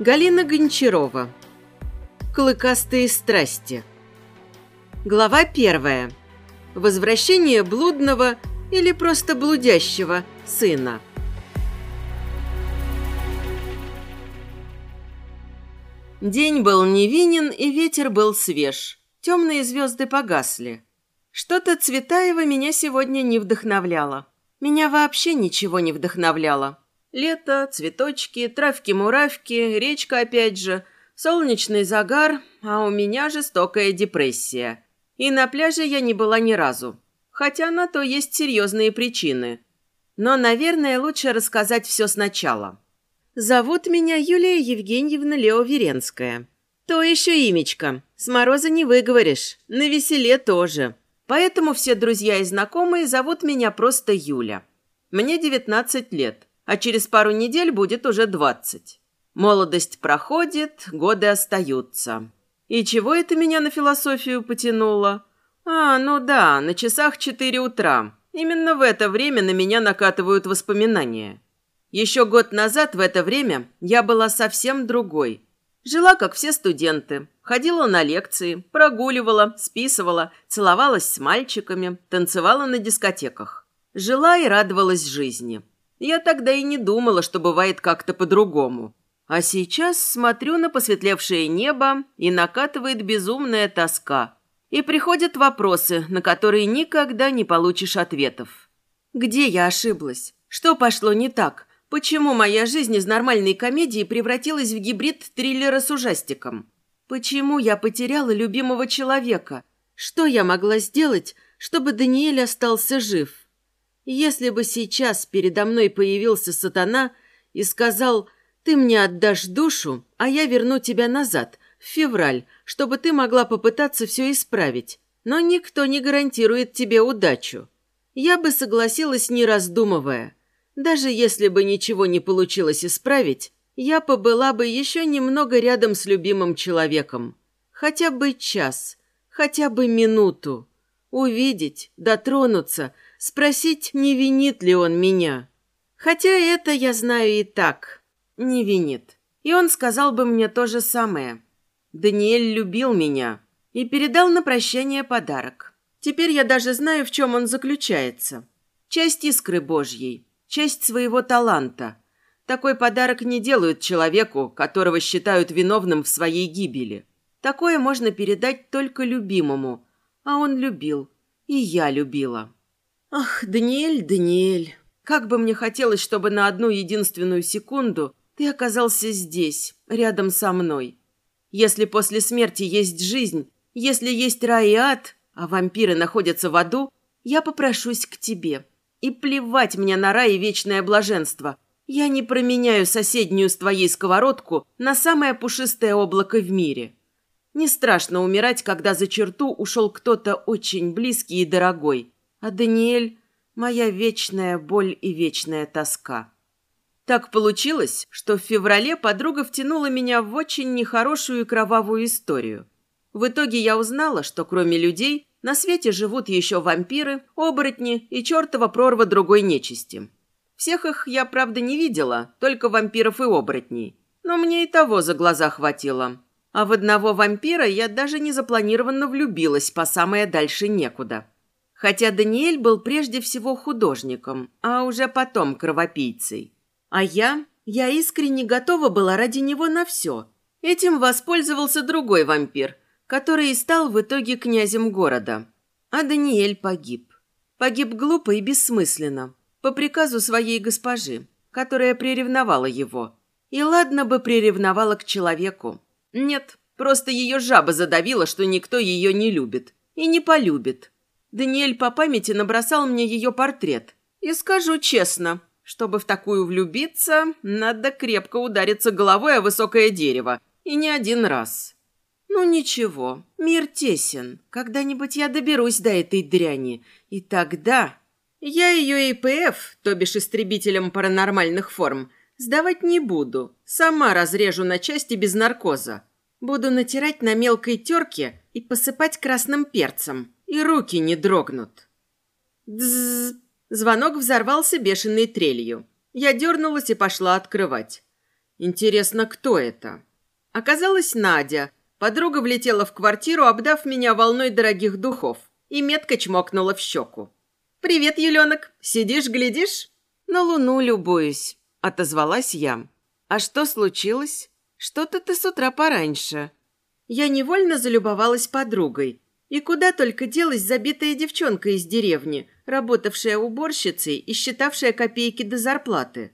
Галина Гончарова. Клыкастые страсти. Глава первая. Возвращение блудного или просто блудящего сына. День был невинен, и ветер был свеж. Темные звезды погасли. Что-то Цветаева меня сегодня не вдохновляло. Меня вообще ничего не вдохновляло. Лето, цветочки, травки-муравки, речка опять же, солнечный загар, а у меня жестокая депрессия. И на пляже я не была ни разу. Хотя на то есть серьезные причины. Но, наверное, лучше рассказать все сначала. Зовут меня Юлия Евгеньевна Лео-Веренская. То еще имечко. С мороза не выговоришь. На веселе тоже. Поэтому все друзья и знакомые зовут меня просто Юля. Мне 19 лет, а через пару недель будет уже 20. Молодость проходит, годы остаются. И чего это меня на философию потянуло? А, ну да, на часах 4 утра. Именно в это время на меня накатывают воспоминания. Еще год назад в это время я была совсем другой. Жила, как все студенты. Ходила на лекции, прогуливала, списывала, целовалась с мальчиками, танцевала на дискотеках. Жила и радовалась жизни. Я тогда и не думала, что бывает как-то по-другому. А сейчас смотрю на посветлевшее небо, и накатывает безумная тоска. И приходят вопросы, на которые никогда не получишь ответов. Где я ошиблась? Что пошло не так? Почему моя жизнь из нормальной комедии превратилась в гибрид триллера с ужастиком? Почему я потеряла любимого человека? Что я могла сделать, чтобы Даниэль остался жив? Если бы сейчас передо мной появился сатана и сказал «Ты мне отдашь душу, а я верну тебя назад, в февраль, чтобы ты могла попытаться все исправить, но никто не гарантирует тебе удачу», я бы согласилась, не раздумывая – даже если бы ничего не получилось исправить, я побыла бы еще немного рядом с любимым человеком. Хотя бы час, хотя бы минуту. Увидеть, дотронуться, спросить, не винит ли он меня. Хотя это я знаю и так. Не винит. И он сказал бы мне то же самое. Даниэль любил меня и передал на прощание подарок. Теперь я даже знаю, в чем он заключается. Часть искры Божьей, Честь своего таланта. Такой подарок не делают человеку, которого считают виновным в своей гибели. Такое можно передать только любимому. А он любил. И я любила. Ах, Даниэль, Даниэль, как бы мне хотелось, чтобы на одну единственную секунду ты оказался здесь, рядом со мной. Если после смерти есть жизнь, если есть рай и ад, а вампиры находятся в аду, я попрошусь к тебе. И плевать мне на рай и вечное блаженство. Я не променяю соседнюю с твоей сковородку на самое пушистое облако в мире. Не страшно умирать, когда за черту ушел кто-то очень близкий и дорогой. А Даниэль – моя вечная боль и вечная тоска. Так получилось, что в феврале подруга втянула меня в очень нехорошую и кровавую историю. В итоге я узнала, что кроме людей на свете живут еще вампиры, оборотни и чертова прорва другой нечисти. Всех их я, правда, не видела, только вампиров и оборотней. Но мне и того за глаза хватило. А в одного вампира я даже не запланированно влюбилась по самое дальше некуда. Хотя Даниэль был прежде всего художником, а уже потом кровопийцей. А я... Я искренне готова была ради него на все. Этим воспользовался другой вампир – который и стал в итоге князем города. А Даниэль погиб. Погиб глупо и бессмысленно, по приказу своей госпожи, которая приревновала его. И ладно бы приревновала к человеку. Нет, просто ее жаба задавила, что никто ее не любит. И не полюбит. Даниэль по памяти набросал мне ее портрет. И скажу честно, чтобы в такую влюбиться, надо крепко удариться головой о высокое дерево. И не один раз. «Ну ничего, мир тесен. Когда-нибудь я доберусь до этой дряни. И тогда...» «Я ее ИПФ, то бишь истребителем паранормальных форм, сдавать не буду. Сама разрежу на части без наркоза. Буду натирать на мелкой терке и посыпать красным перцем. И руки не дрогнут». Дз. Звонок взорвался бешеной трелью. Я дернулась и пошла открывать. Интересно, кто это? Оказалось, Надя. Подруга влетела в квартиру, обдав меня волной дорогих духов, и метко чмокнула в щеку. «Привет, Еленок! Сидишь, глядишь?» «На луну любуюсь», — отозвалась я. «А что случилось? Что-то ты с утра пораньше». Я невольно залюбовалась подругой. И куда только делась забитая девчонка из деревни, работавшая уборщицей и считавшая копейки до зарплаты.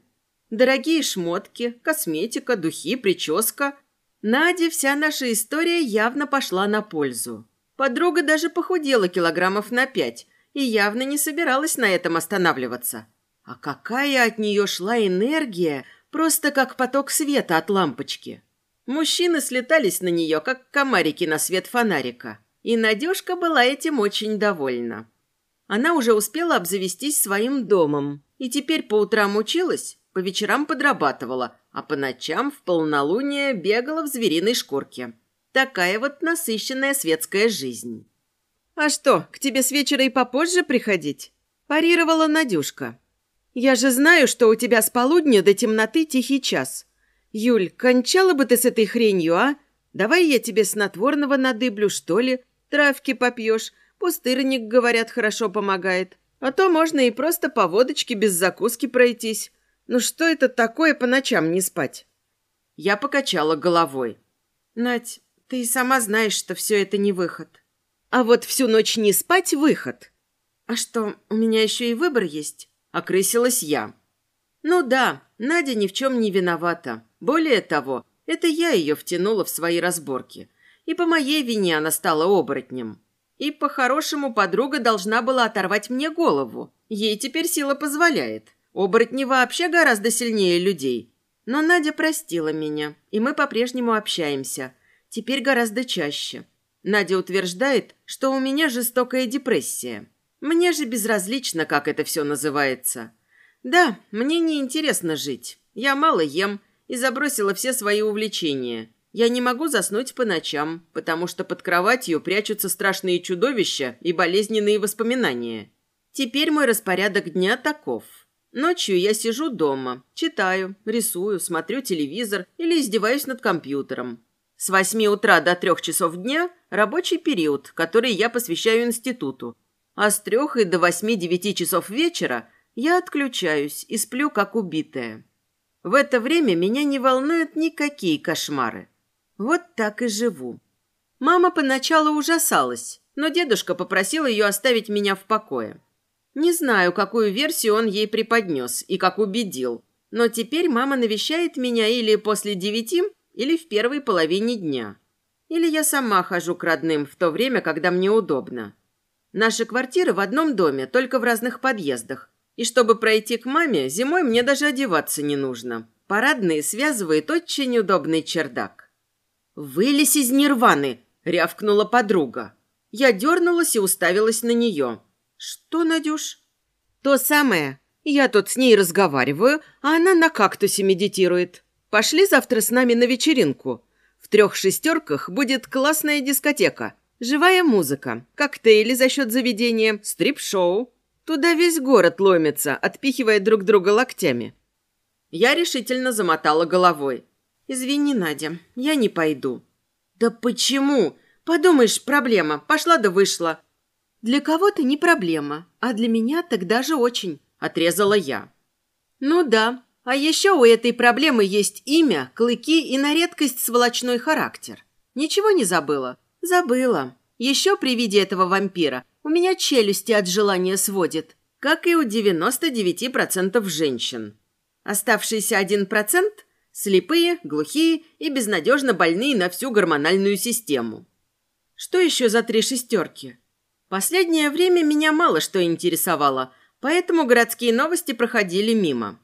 Дорогие шмотки, косметика, духи, прическа. Наде вся наша история явно пошла на пользу. Подруга даже похудела килограммов на пять и явно не собиралась на этом останавливаться. А какая от нее шла энергия, просто как поток света от лампочки. Мужчины слетались на нее, как комарики на свет фонарика. И Надюшка была этим очень довольна. Она уже успела обзавестись своим домом. И теперь по утрам училась, по вечерам подрабатывала, а по ночам в полнолуние бегала в звериной шкурке. Такая вот насыщенная светская жизнь. «А что, к тебе с вечера и попозже приходить?» – парировала Надюшка. «Я же знаю, что у тебя с полудня до темноты тихий час. «Юль, кончала бы ты с этой хренью, а? Давай я тебе снотворного надыблю, что ли? Травки попьешь. Пустырник, говорят, хорошо помогает. А то можно и просто по водочке без закуски пройтись. Ну что это такое по ночам не спать?» Я покачала головой. «Надь, ты и сама знаешь, что все это не выход. А вот всю ночь не спать – выход. А что, у меня еще и выбор есть?» – окрысилась я. «Ну да, Надя ни в чем не виновата. Более того, это я ее втянула в свои разборки. И по моей вине она стала оборотнем. И по-хорошему подруга должна была оторвать мне голову. Ей теперь сила позволяет. Оборотни вообще гораздо сильнее людей. Но Надя простила меня, и мы по-прежнему общаемся. Теперь гораздо чаще. Надя утверждает, что у меня жестокая депрессия. Мне же безразлично, как это все называется. Да, мне не интересно жить. Я мало ем, и забросила все свои увлечения. Я не могу заснуть по ночам, потому что под кроватью прячутся страшные чудовища и болезненные воспоминания. Теперь мой распорядок дня таков. Ночью я сижу дома, читаю, рисую, смотрю телевизор или издеваюсь над компьютером. С 8 утра до 3 часов дня – рабочий период, который я посвящаю институту. А с 3 и до 8-9 часов вечера я отключаюсь и сплю как убитая. В это время меня не волнуют никакие кошмары. Вот так и живу. Мама поначалу ужасалась, но дедушка попросил ее оставить меня в покое. Не знаю, какую версию он ей преподнес и как убедил, но теперь мама навещает меня или после девяти, или в первой половине дня. Или я сама хожу к родным в то время, когда мне удобно. Наши квартиры в одном доме, только в разных подъездах, и чтобы пройти к маме, зимой мне даже одеваться не нужно. Парадные связывает очень удобный чердак. «Вылезь из нирваны!» – рявкнула подруга. Я дернулась и уставилась на нее. «Что, Надюш?» «То самое. Я тут с ней разговариваю, а она на кактусе медитирует. Пошли завтра с нами на вечеринку. В трех шестерках будет классная дискотека. Живая музыка, коктейли за счет заведения, стрип-шоу. Туда весь город ломится, отпихивая друг друга локтями. Я решительно замотала головой. «Извини, Надя, я не пойду». «Да почему? Подумаешь, проблема. Пошла да вышла». «Для кого-то не проблема, а для меня тогда же очень», – отрезала я. «Ну да, а еще у этой проблемы есть имя, клыки и на редкость сволочной характер. Ничего не забыла?» «Забыла. Еще при виде этого вампира у меня челюсти от желания сводит, как и у 99% женщин. Оставшийся 1% – слепые, глухие и безнадежно больные на всю гормональную систему. Что еще за три шестерки? Последнее время меня мало что интересовало, поэтому городские новости проходили мимо.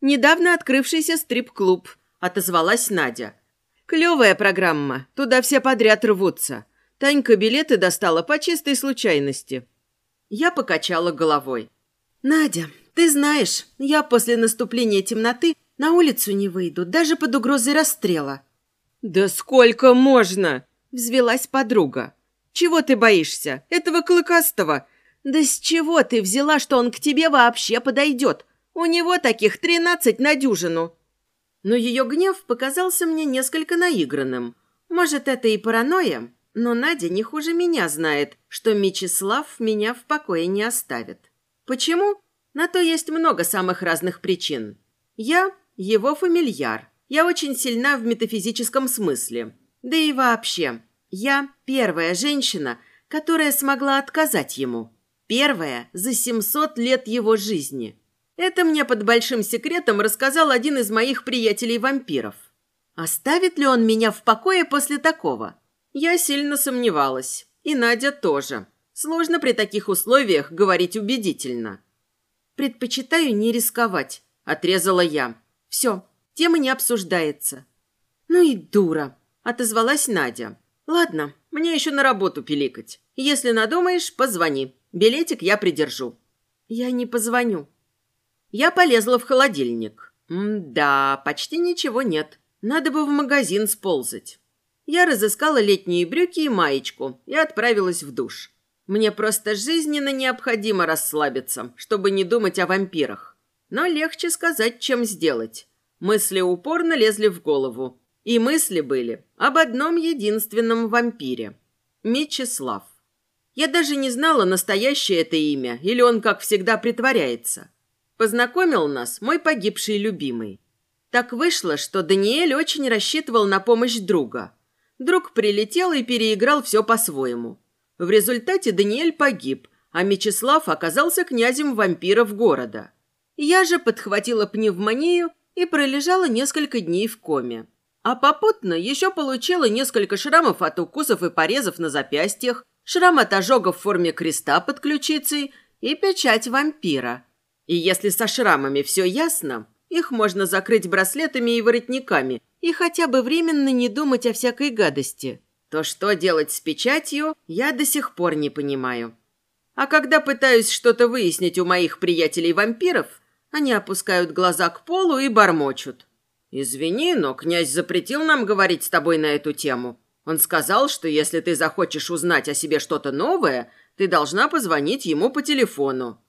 «Недавно открывшийся стрип-клуб», – отозвалась Надя. «Клевая программа, туда все подряд рвутся. Танька билеты достала по чистой случайности. Я покачала головой. «Надя, ты знаешь, я после наступления темноты на улицу не выйду, даже под угрозой расстрела». «Да сколько можно?» – взвелась подруга. «Чего ты боишься? Этого клыкастого?» «Да с чего ты взяла, что он к тебе вообще подойдет? У него таких тринадцать на дюжину». Но ее гнев показался мне несколько наигранным. Может, это и паранойя, но Надя не хуже меня знает, что Мечислав меня в покое не оставит. Почему? На то есть много самых разных причин. Я его фамильяр. Я очень сильна в метафизическом смысле. Да и вообще, я первая женщина, которая смогла отказать ему. Первая за 700 лет его жизни. Это мне под большим секретом рассказал один из моих приятелей-вампиров. Оставит ли он меня в покое после такого? Я сильно сомневалась. И Надя тоже. Сложно при таких условиях говорить убедительно. «Предпочитаю не рисковать», – отрезала я. «Все, тема не обсуждается». «Ну и дура», – отозвалась Надя. «Ладно, мне еще на работу пиликать. Если надумаешь, позвони. Билетик я придержу». «Я не позвоню», я полезла в холодильник. М-да, почти ничего нет. Надо бы в магазин сползать. Я разыскала летние брюки и маечку и отправилась в душ. Мне просто жизненно необходимо расслабиться, чтобы не думать о вампирах. Но легче сказать, чем сделать. Мысли упорно лезли в голову. И мысли были об одном единственном вампире. Мечислав. Я даже не знала, настоящее это имя, или он, как всегда, притворяется. Познакомил нас мой погибший любимый. Так вышло, что Даниэль очень рассчитывал на помощь друга. Друг прилетел и переиграл все по-своему. В результате Даниэль погиб, а Мечислав оказался князем вампиров города. Я же подхватила пневмонию и пролежала несколько дней в коме. А попутно еще получила несколько шрамов от укусов и порезов на запястьях, шрам от ожога в форме креста под ключицей и печать вампира – и если со шрамами все ясно, их можно закрыть браслетами и воротниками и хотя бы временно не думать о всякой гадости. То что делать с печатью, я до сих пор не понимаю. А когда пытаюсь что-то выяснить у моих приятелей-вампиров, они опускают глаза к полу и бормочут. «Извини, но князь запретил нам говорить с тобой на эту тему. Он сказал, что если ты захочешь узнать о себе что-то новое, ты должна позвонить ему по телефону.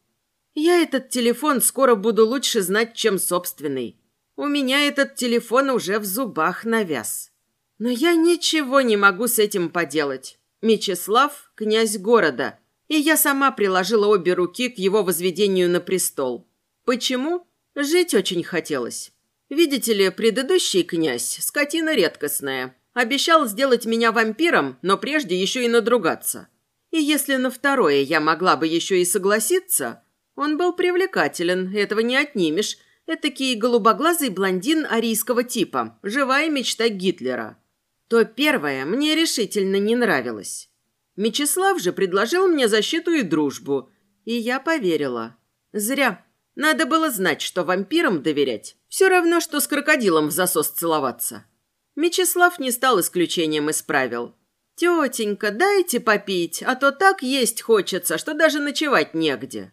Я этот телефон скоро буду лучше знать, чем собственный. У меня этот телефон уже в зубах навяз. Но я ничего не могу с этим поделать. Мечислав – князь города, и я сама приложила обе руки к его возведению на престол. Почему? Жить очень хотелось. Видите ли, предыдущий князь – скотина редкостная. Обещал сделать меня вампиром, но прежде еще и надругаться. И если на второе я могла бы еще и согласиться – он был привлекателен, этого не отнимешь. Этакий голубоглазый блондин арийского типа, живая мечта Гитлера. То первое мне решительно не нравилось. Мечислав же предложил мне защиту и дружбу, и я поверила. Зря. Надо было знать, что вампирам доверять. Все равно, что с крокодилом в засос целоваться. Мечислав не стал исключением из правил. «Тетенька, дайте попить, а то так есть хочется, что даже ночевать негде».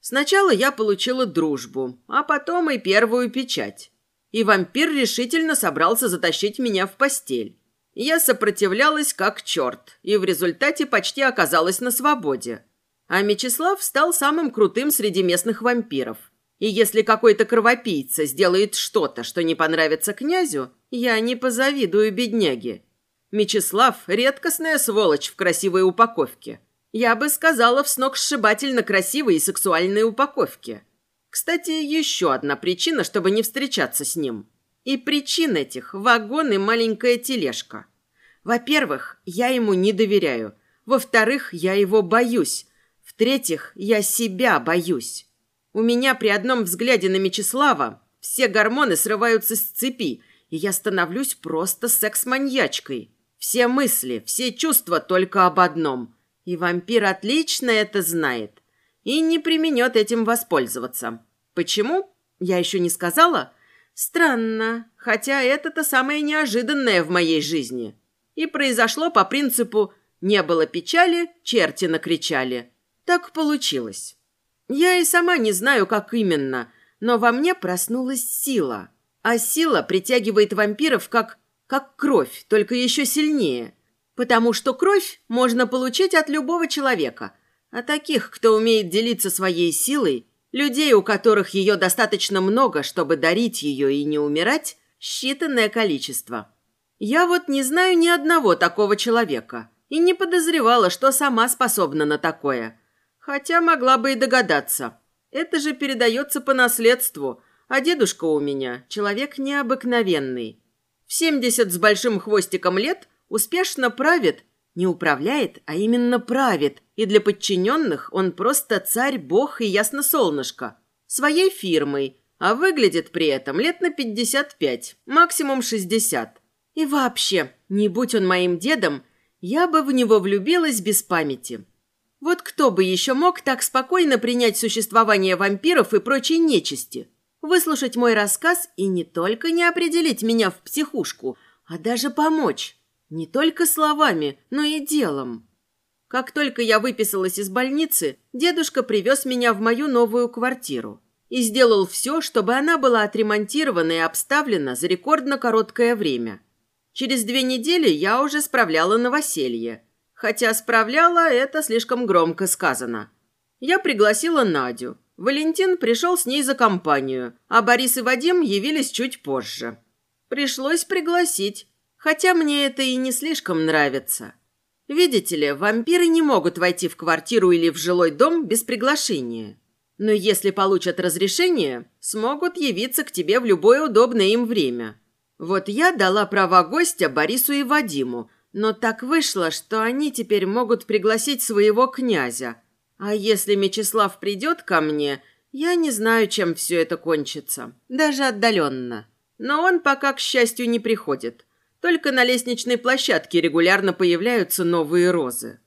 Сначала я получила дружбу, а потом и первую печать. И вампир решительно собрался затащить меня в постель. Я сопротивлялась как черт, и в результате почти оказалась на свободе. А Мечислав стал самым крутым среди местных вампиров. И если какой-то кровопийца сделает что-то, что не понравится князю, я не позавидую бедняге. Мечислав – редкостная сволочь в красивой упаковке – я бы сказала, в сногсшибательно красивой и сексуальной упаковке. Кстати, еще одна причина, чтобы не встречаться с ним. И причин этих – вагон и маленькая тележка. Во-первых, я ему не доверяю. Во-вторых, я его боюсь. В-третьих, я себя боюсь. У меня при одном взгляде на Мечислава все гормоны срываются с цепи, и я становлюсь просто секс-маньячкой. Все мысли, все чувства только об одном – и вампир отлично это знает и не применет этим воспользоваться. Почему? Я еще не сказала. Странно, хотя это-то самое неожиданное в моей жизни. И произошло по принципу «не было печали, черти накричали». Так получилось. Я и сама не знаю, как именно, но во мне проснулась сила. А сила притягивает вампиров как, как кровь, только еще сильнее. Потому что кровь можно получить от любого человека. А таких, кто умеет делиться своей силой, людей, у которых ее достаточно много, чтобы дарить ее и не умирать, Считанное количество. Я вот не знаю ни одного такого человека и не подозревала, что сама способна на такое. Хотя могла бы и догадаться. Это же передается по наследству, а дедушка у меня человек необыкновенный. В 70 с большим хвостиком лет успешно правит, не управляет, а именно правит, и для подчиненных он просто царь-бог и ясно солнышко. Своей фирмой, а выглядит при этом лет на 55, максимум 60. И вообще, не будь он моим дедом, я бы в него влюбилась без памяти. Вот кто бы еще мог так спокойно принять существование вампиров и прочей нечисти? Выслушать мой рассказ и не только не определить меня в психушку, а даже помочь. Не только словами, но и делом. Как только я выписалась из больницы, дедушка привез меня в мою новую квартиру и сделал все, чтобы она была отремонтирована и обставлена за рекордно короткое время. Через две недели я уже справляла новоселье. Хотя справляла – это слишком громко сказано. Я пригласила Надю. Валентин пришел с ней за компанию, а Борис и Вадим явились чуть позже. Пришлось пригласить, хотя мне это и не слишком нравится. Видите ли, вампиры не могут войти в квартиру или в жилой дом без приглашения. Но если получат разрешение, смогут явиться к тебе в любое удобное им время. Вот я дала права гостя Борису и Вадиму, но так вышло, что они теперь могут пригласить своего князя. А если Мечислав придет ко мне, я не знаю, чем все это кончится, даже отдаленно. Но он пока, к счастью, не приходит. Только на лестничной площадке регулярно появляются новые розы.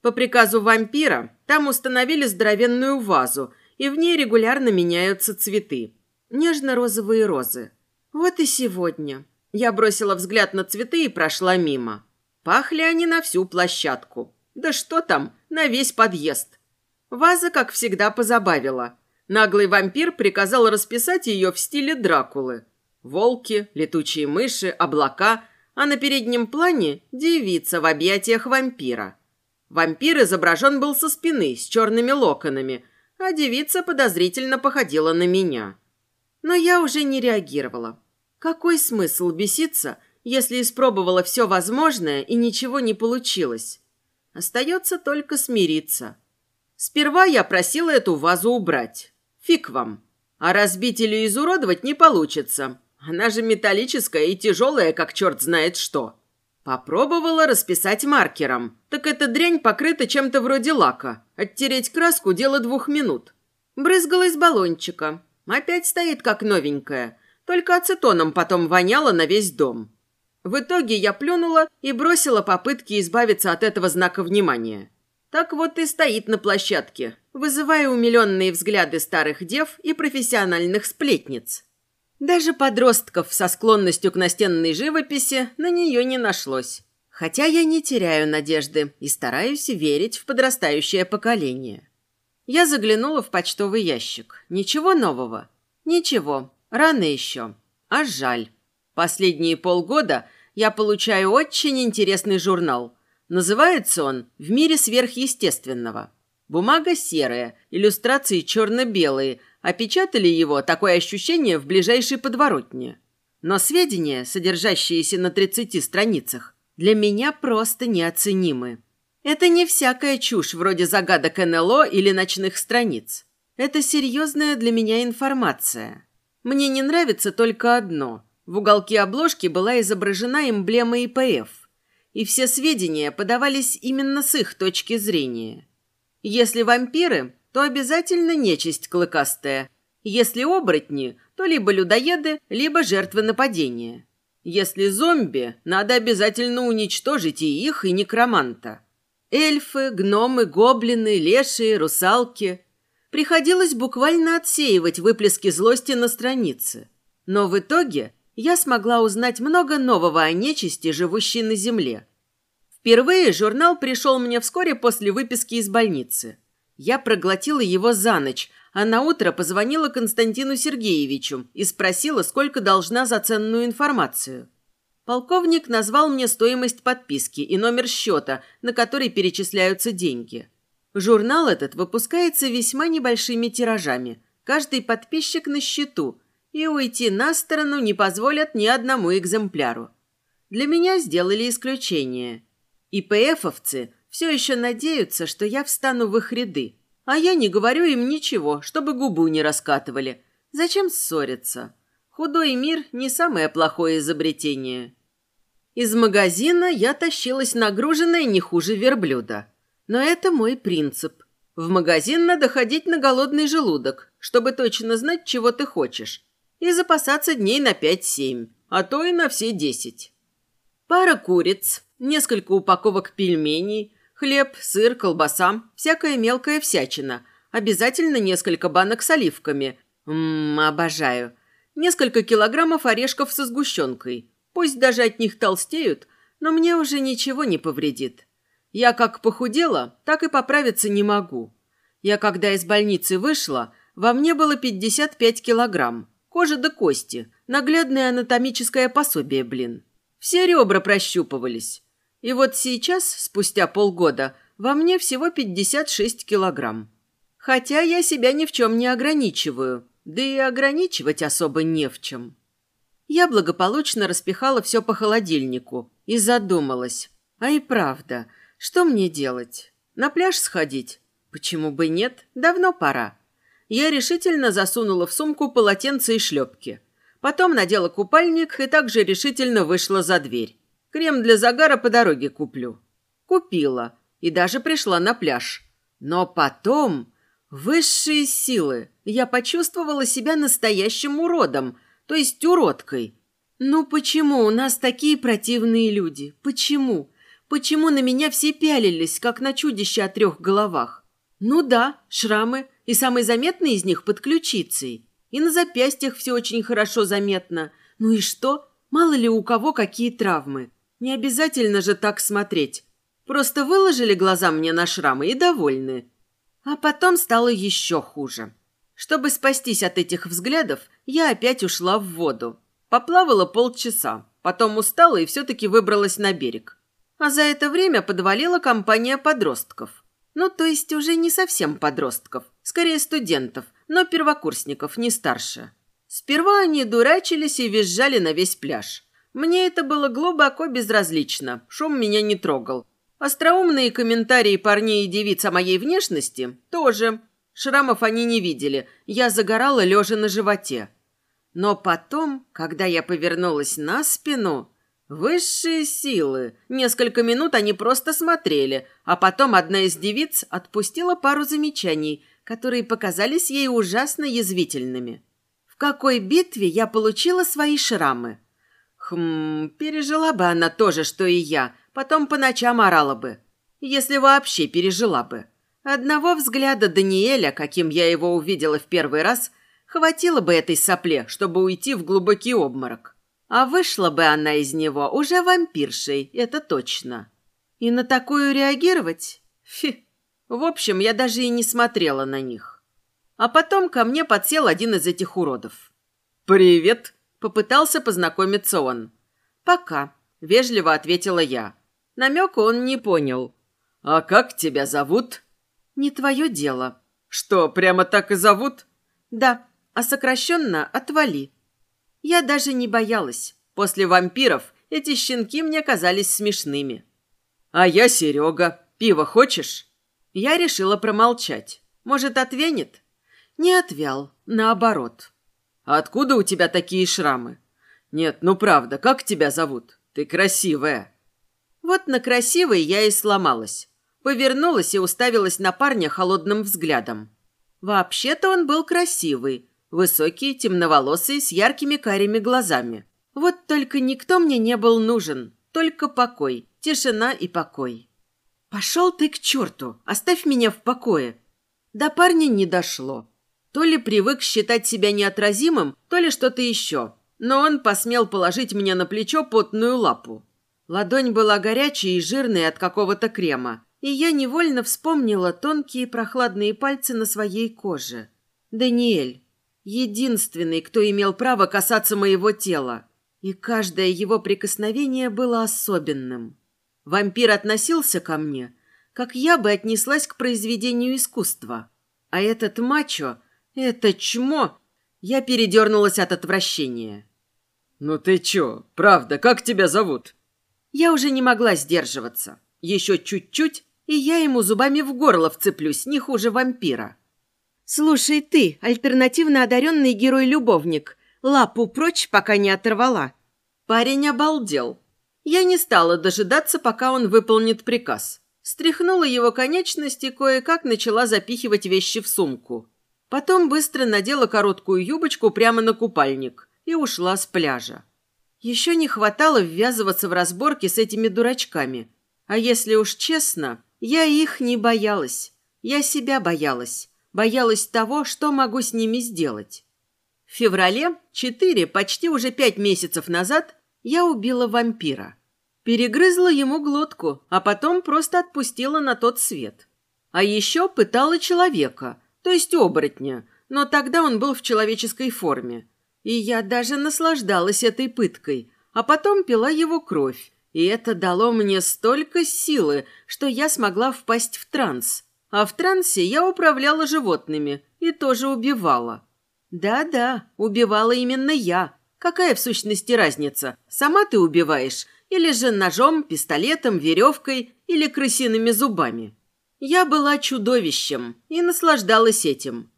По приказу вампира там установили здоровенную вазу, и в ней регулярно меняются цветы. Нежно-розовые розы. Вот и сегодня. Я бросила взгляд на цветы и прошла мимо. Пахли они на всю площадку. Да что там, на весь подъезд. Ваза, как всегда, позабавила. Наглый вампир приказал расписать ее в стиле Дракулы. Волки, летучие мыши, облака а на переднем плане девица в объятиях вампира. Вампир изображен был со спины, с черными локонами, а девица подозрительно походила на меня. Но я уже не реагировала. Какой смысл беситься, если испробовала все возможное и ничего не получилось? Остается только смириться. Сперва я просила эту вазу убрать. Фиг вам. А разбить или изуродовать не получится. Она же металлическая и тяжелая, как черт знает что. Попробовала расписать маркером. Так эта дрянь покрыта чем-то вроде лака. Оттереть краску – дело двух минут. Брызгала из баллончика. Опять стоит как новенькая. Только ацетоном потом воняло на весь дом. В итоге я плюнула и бросила попытки избавиться от этого знака внимания. Так вот и стоит на площадке, вызывая умиленные взгляды старых дев и профессиональных сплетниц. Даже подростков со склонностью к настенной живописи на нее не нашлось. Хотя я не теряю надежды и стараюсь верить в подрастающее поколение. Я заглянула в почтовый ящик. Ничего нового? Ничего. Рано еще. А жаль. Последние полгода я получаю очень интересный журнал. Называется он «В мире сверхъестественного». Бумага серая, иллюстрации черно-белые – Опечатали его, такое ощущение, в ближайшей подворотне. Но сведения, содержащиеся на 30 страницах, для меня просто неоценимы. Это не всякая чушь вроде загадок НЛО или ночных страниц. Это серьезная для меня информация. Мне не нравится только одно. В уголке обложки была изображена эмблема ИПФ. И все сведения подавались именно с их точки зрения. Если вампиры, то обязательно нечисть клыкастая. Если оборотни, то либо людоеды, либо жертвы нападения. Если зомби, надо обязательно уничтожить и их, и некроманта. Эльфы, гномы, гоблины, лешие, русалки. Приходилось буквально отсеивать выплески злости на странице. Но в итоге я смогла узнать много нового о нечисти, живущей на земле. Впервые журнал пришел мне вскоре после выписки из больницы. Я проглотила его за ночь, а на утро позвонила Константину Сергеевичу и спросила, сколько должна за ценную информацию. Полковник назвал мне стоимость подписки и номер счета, на который перечисляются деньги. Журнал этот выпускается весьма небольшими тиражами. Каждый подписчик на счету. И уйти на сторону не позволят ни одному экземпляру. Для меня сделали исключение. ИПФовцы все еще надеются, что я встану в их ряды, а я не говорю им ничего, чтобы губу не раскатывали. Зачем ссориться? Худой мир не самое плохое изобретение. Из магазина я тащилась нагруженная не хуже верблюда. Но это мой принцип. В магазин надо ходить на голодный желудок, чтобы точно знать, чего ты хочешь. И запасаться дней на 5-7, а то и на все 10. Пара куриц, несколько упаковок пельменей, хлеб, сыр, колбаса, всякая мелкая всячина. Обязательно несколько банок с оливками. Ммм, обожаю. Несколько килограммов орешков со сгущенкой. Пусть даже от них толстеют, но мне уже ничего не повредит. Я как похудела, так и поправиться не могу. Я когда из больницы вышла, во мне было 55 килограмм. Кожа до кости. Наглядное анатомическое пособие, блин. Все ребра прощупывались. И вот сейчас, спустя полгода, во мне всего 56 килограмм. Хотя я себя ни в чем не ограничиваю, да и ограничивать особо не в чем. Я благополучно распихала все по холодильнику и задумалась. А и правда, что мне делать? На пляж сходить? Почему бы нет? Давно пора. Я решительно засунула в сумку полотенце и шлепки. Потом надела купальник и также решительно вышла за дверь. Крем для загара по дороге куплю. Купила и даже пришла на пляж. Но потом... Высшие силы. Я почувствовала себя настоящим уродом, то есть уродкой. Ну почему у нас такие противные люди? Почему? Почему на меня все пялились, как на чудище о трех головах? Ну да, шрамы, и самый заметный из них под ключицей. И на запястьях все очень хорошо заметно. Ну и что? Мало ли у кого какие травмы. Не обязательно же так смотреть. Просто выложили глаза мне на шрамы и довольны. А потом стало еще хуже. Чтобы спастись от этих взглядов, я опять ушла в воду. Поплавала полчаса, потом устала и все-таки выбралась на берег. А за это время подвалила компания подростков. Ну, то есть уже не совсем подростков, скорее студентов, но первокурсников, не старше. Сперва они дурачились и визжали на весь пляж. Мне это было глубоко безразлично, шум меня не трогал. Остроумные комментарии парней и девиц о моей внешности тоже. Шрамов они не видели, я загорала лежа на животе. Но потом, когда я повернулась на спину, Высшие силы. Несколько минут они просто смотрели, а потом одна из девиц отпустила пару замечаний, которые показались ей ужасно язвительными. В какой битве я получила свои шрамы? Хм, пережила бы она то же, что и я, потом по ночам орала бы. Если вообще пережила бы. Одного взгляда Даниэля, каким я его увидела в первый раз, хватило бы этой сопле, чтобы уйти в глубокий обморок. А вышла бы она из него уже вампиршей, это точно. И на такую реагировать? Фи. В общем, я даже и не смотрела на них. А потом ко мне подсел один из этих уродов. «Привет!» – попытался познакомиться он. «Пока», – вежливо ответила я. Намека он не понял. «А как тебя зовут?» «Не твое дело». «Что, прямо так и зовут?» «Да, а сокращенно «отвали». Я даже не боялась. После вампиров эти щенки мне казались смешными. «А я Серега. Пиво хочешь?» Я решила промолчать. Может, отвенет? Не отвял, наоборот. «А откуда у тебя такие шрамы?» «Нет, ну правда, как тебя зовут? Ты красивая». Вот на красивой я и сломалась. Повернулась и уставилась на парня холодным взглядом. Вообще-то он был красивый, Высокий, темноволосый, с яркими карими глазами. Вот только никто мне не был нужен. Только покой, тишина и покой. «Пошел ты к черту! Оставь меня в покое!» До парня не дошло. То ли привык считать себя неотразимым, то ли что-то еще. Но он посмел положить мне на плечо потную лапу. Ладонь была горячей и жирной от какого-то крема, и я невольно вспомнила тонкие прохладные пальцы на своей коже. «Даниэль, Единственный, кто имел право касаться моего тела. И каждое его прикосновение было особенным. Вампир относился ко мне, как я бы отнеслась к произведению искусства. А этот мачо, это чмо, Я передернулась от отвращения. «Ну ты чё? Правда, как тебя зовут?» Я уже не могла сдерживаться. Еще чуть-чуть, и я ему зубами в горло вцеплюсь, не хуже вампира. «Слушай ты, альтернативно одаренный герой-любовник, лапу прочь, пока не оторвала». Парень обалдел. Я не стала дожидаться, пока он выполнит приказ. Стряхнула его конечности, кое-как начала запихивать вещи в сумку. Потом быстро надела короткую юбочку прямо на купальник и ушла с пляжа. Еще не хватало ввязываться в разборки с этими дурачками. А если уж честно, я их не боялась. Я себя боялась. Боялась того, что могу с ними сделать. В феврале, четыре, почти уже пять месяцев назад, я убила вампира. Перегрызла ему глотку, а потом просто отпустила на тот свет. А еще пытала человека, то есть оборотня, но тогда он был в человеческой форме. И я даже наслаждалась этой пыткой, а потом пила его кровь. И это дало мне столько силы, что я смогла впасть в транс. А в трансе я управляла животными и тоже убивала. Да-да, убивала именно я. Какая в сущности разница? Сама ты убиваешь или же ножом, пистолетом, веревкой или крысиными зубами? Я была чудовищем и наслаждалась этим.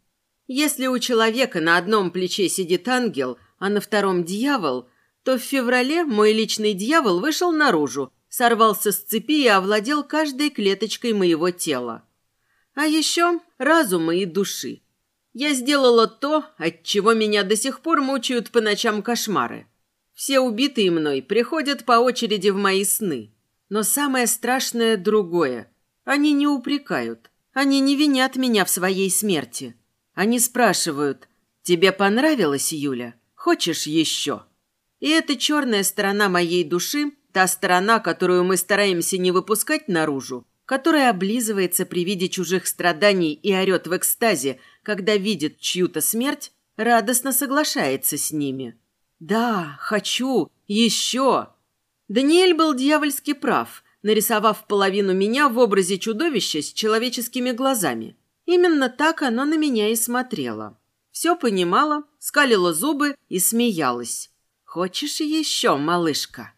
Если у человека на одном плече сидит ангел, а на втором дьявол, то в феврале мой личный дьявол вышел наружу, сорвался с цепи и овладел каждой клеточкой моего тела. А еще разума и души. Я сделала то, от чего меня до сих пор мучают по ночам кошмары. Все убитые мной приходят по очереди в мои сны. Но самое страшное другое. Они не упрекают. Они не винят меня в своей смерти. Они спрашивают, «Тебе понравилось, Юля? Хочешь еще?» И эта черная сторона моей души, та сторона, которую мы стараемся не выпускать наружу, которая облизывается при виде чужих страданий и орет в экстазе, когда видит чью-то смерть, радостно соглашается с ними. «Да, хочу, еще!» Даниэль был дьявольски прав, нарисовав половину меня в образе чудовища с человеческими глазами – Именно так оно на меня и смотрело. Все понимала, скалила зубы и смеялась. «Хочешь еще, малышка?»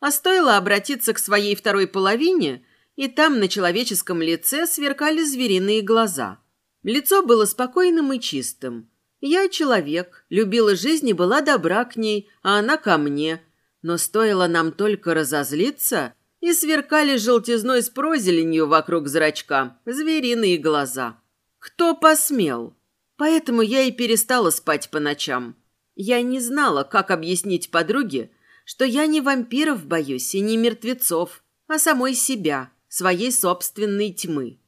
А стоило обратиться к своей второй половине, и там на человеческом лице сверкали звериные глаза. Лицо было спокойным и чистым. Я человек, любила жизнь и была добра к ней, а она ко мне. Но стоило нам только разозлиться, и сверкали желтизной с прозеленью вокруг зрачка звериные глаза. Кто посмел? Поэтому я и перестала спать по ночам. Я не знала, как объяснить подруге, что я не вампиров боюсь и не мертвецов, а самой себя, своей собственной тьмы.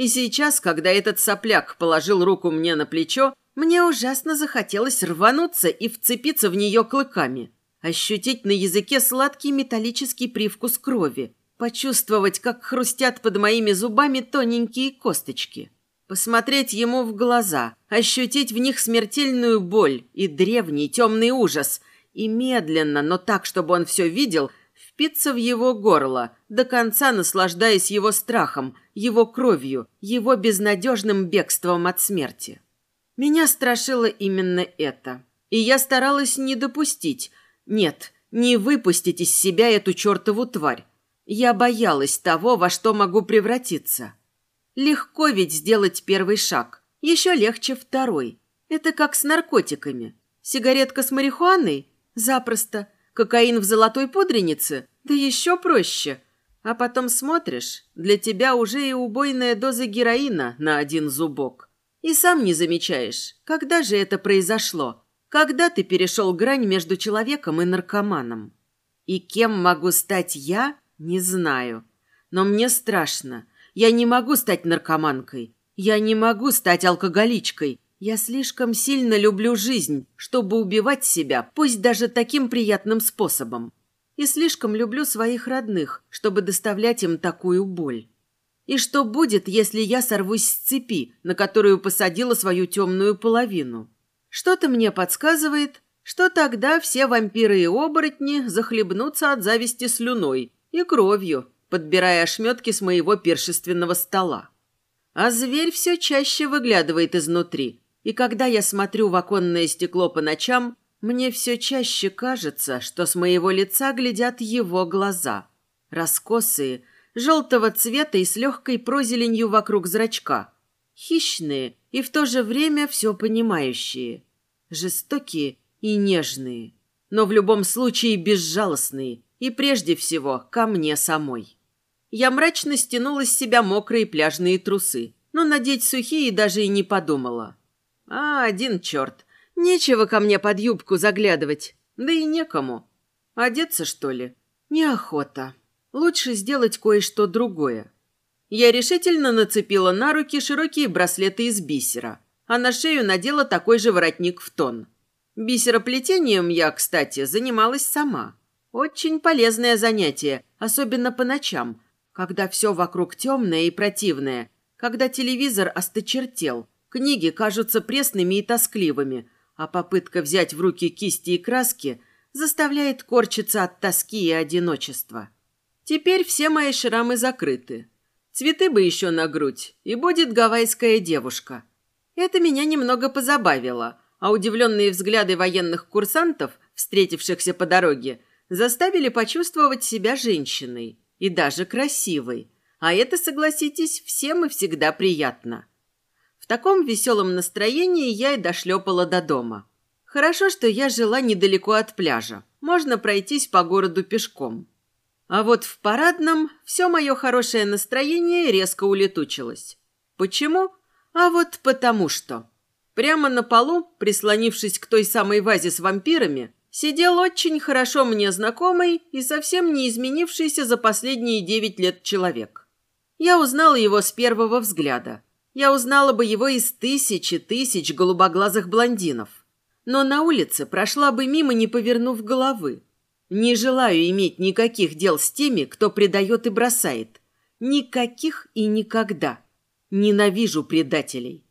И сейчас, когда этот сопляк положил руку мне на плечо, мне ужасно захотелось рвануться и вцепиться в нее клыками, ощутить на языке сладкий металлический привкус крови, почувствовать, как хрустят под моими зубами тоненькие косточки посмотреть ему в глаза, ощутить в них смертельную боль и древний темный ужас, и медленно, но так, чтобы он все видел, впиться в его горло, до конца наслаждаясь его страхом, его кровью, его безнадежным бегством от смерти. Меня страшило именно это. И я старалась не допустить, нет, не выпустить из себя эту чертову тварь. Я боялась того, во что могу превратиться. Легко ведь сделать первый шаг. Еще легче второй. Это как с наркотиками. Сигаретка с марихуаной? Запросто. Кокаин в золотой пудренице? Да еще проще. А потом смотришь, для тебя уже и убойная доза героина на один зубок. И сам не замечаешь, когда же это произошло. Когда ты перешел грань между человеком и наркоманом. И кем могу стать я, не знаю. Но мне страшно. Я не могу стать наркоманкой. Я не могу стать алкоголичкой. Я слишком сильно люблю жизнь, чтобы убивать себя, пусть даже таким приятным способом. И слишком люблю своих родных, чтобы доставлять им такую боль. И что будет, если я сорвусь с цепи, на которую посадила свою темную половину? Что-то мне подсказывает, что тогда все вампиры и оборотни захлебнутся от зависти слюной и кровью, подбирая ошметки с моего першественного стола. А зверь все чаще выглядывает изнутри, И когда я смотрю в оконное стекло по ночам, мне все чаще кажется, что с моего лица глядят его глаза. Раскосые, желтого цвета и с легкой прозеленью вокруг зрачка. Хищные и в то же время все понимающие. Жестокие и нежные. Но в любом случае безжалостные. И прежде всего ко мне самой. Я мрачно стянула с себя мокрые пляжные трусы, но надеть сухие даже и не подумала. А, один черт. Нечего ко мне под юбку заглядывать. Да и некому. Одеться, что ли? Неохота. Лучше сделать кое-что другое. Я решительно нацепила на руки широкие браслеты из бисера, а на шею надела такой же воротник в тон. Бисероплетением я, кстати, занималась сама. Очень полезное занятие, особенно по ночам, когда все вокруг темное и противное, когда телевизор осточертел, книги кажутся пресными и тоскливыми, а попытка взять в руки кисти и краски заставляет корчиться от тоски и одиночества. Теперь все мои шрамы закрыты. Цветы бы еще на грудь, и будет гавайская девушка. Это меня немного позабавило, а удивленные взгляды военных курсантов, встретившихся по дороге, заставили почувствовать себя женщиной и даже красивой. А это, согласитесь, всем и всегда приятно. Таком веселом настроении я и дошлепала до дома. Хорошо, что я жила недалеко от пляжа. Можно пройтись по городу пешком. А вот в парадном все мое хорошее настроение резко улетучилось. Почему? А вот потому что. Прямо на полу, прислонившись к той самой вазе с вампирами, сидел очень хорошо мне знакомый и совсем не изменившийся за последние девять лет человек. Я узнала его с первого взгляда. Я узнала бы его из тысячи тысяч голубоглазых блондинов. Но на улице прошла бы мимо, не повернув головы. Не желаю иметь никаких дел с теми, кто предает и бросает. Никаких и никогда. Ненавижу предателей.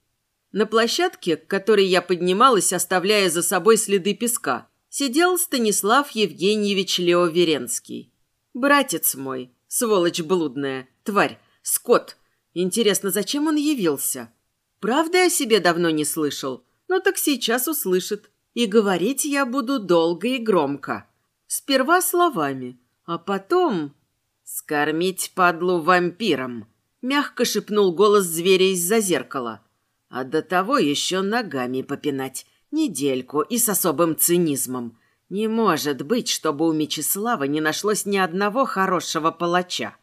На площадке, к которой я поднималась, оставляя за собой следы песка, сидел Станислав Евгеньевич Леоверенский. Братец мой, сволочь блудная, тварь, скот. Интересно, зачем он явился? Правда о себе давно не слышал? Ну так сейчас услышит. И говорить я буду долго и громко. Сперва словами, а потом... «Скормить падлу вампирам», — мягко шепнул голос зверя из-за зеркала. «А до того еще ногами попинать. Недельку и с особым цинизмом. Не может быть, чтобы у Мечислава не нашлось ни одного хорошего палача».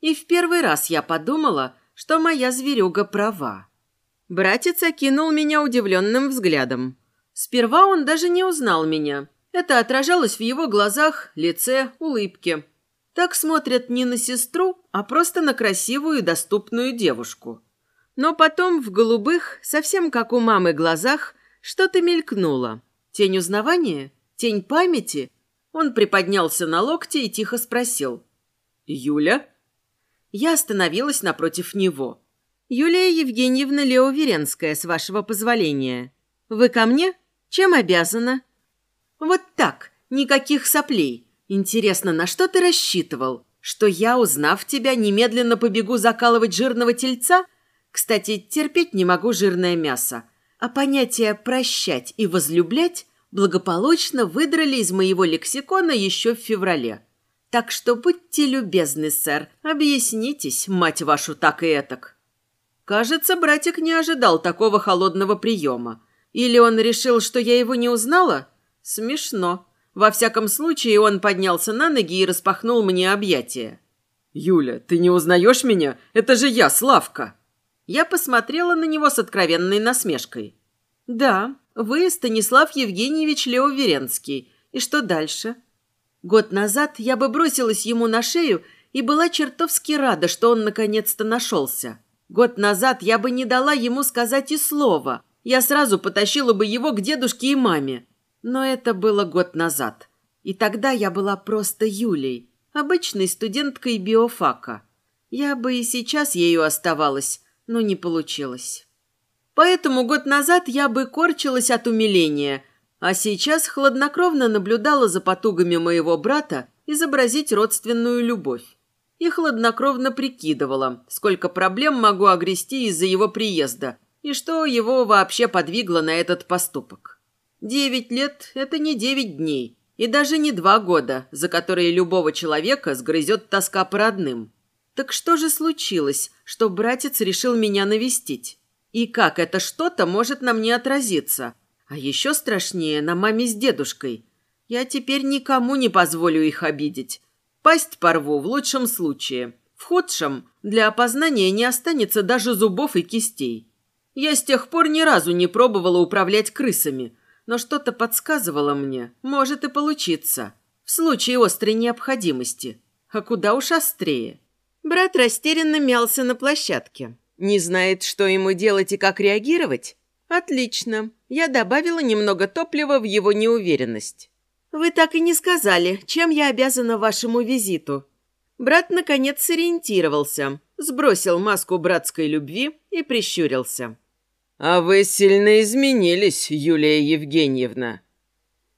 И в первый раз я подумала, что моя зверюга права. Братец окинул меня удивленным взглядом. Сперва он даже не узнал меня, это отражалось в его глазах, лице, улыбке. Так смотрят не на сестру, а просто на красивую и доступную девушку. Но потом в голубых, совсем как у мамы глазах, что-то мелькнуло. Тень узнавания? Тень памяти? Он приподнялся на локте и тихо спросил. «Юля?» Я остановилась напротив него. «Юлия Евгеньевна Леоверенская, с вашего позволения. Вы ко мне? Чем обязана?» Вот так, никаких соплей. Интересно, на что ты рассчитывал? Что я, узнав тебя, немедленно побегу закалывать жирного тельца? Кстати, терпеть не могу жирное мясо. А понятие «прощать» и «возлюблять» благополучно выдрали из моего лексикона еще в феврале. Так что будьте любезны, сэр, объяснитесь, мать вашу, так и этак. Кажется, братик не ожидал такого холодного приема. Или он решил, что я его не узнала? Смешно. Во всяком случае, он поднялся на ноги и распахнул мне объятия. «Юля, ты не узнаешь меня? Это же я, Славка!» Я посмотрела на него с откровенной насмешкой. «Да, вы Станислав Евгеньевич Леоверенский. И что дальше?» Год назад я бы бросилась ему на шею и была чертовски рада, что он наконец-то нашелся. Год назад я бы не дала ему сказать и слова. Я сразу потащила бы его к дедушке и маме. Но это было год назад. И тогда я была просто Юлей, обычной студенткой биофака. Я бы и сейчас ею оставалась, но не получилось. Поэтому год назад я бы корчилась от умиления, а сейчас хладнокровно наблюдала за потугами моего брата изобразить родственную любовь. И хладнокровно прикидывала, сколько проблем могу огрести из-за его приезда, и что его вообще подвигло на этот поступок. Девять лет – это не девять дней, и даже не два года, за которые любого человека сгрызет тоска по родным. Так что же случилось, что братец решил меня навестить? И как это что-то может на мне отразиться? А еще страшнее на маме с дедушкой. Я теперь никому не позволю их обидеть. Пасть порву в лучшем случае. В худшем для опознания не останется даже зубов и кистей. Я с тех пор ни разу не пробовала управлять крысами, но что-то подсказывало мне, может и получиться. В случае острой необходимости. А куда уж острее. Брат растерянно мялся на площадке. Не знает, что ему делать и как реагировать? Отлично. Я добавила немного топлива в его неуверенность. Вы так и не сказали, чем я обязана вашему визиту. Брат, наконец, сориентировался, сбросил маску братской любви и прищурился. «А вы сильно изменились, Юлия Евгеньевна».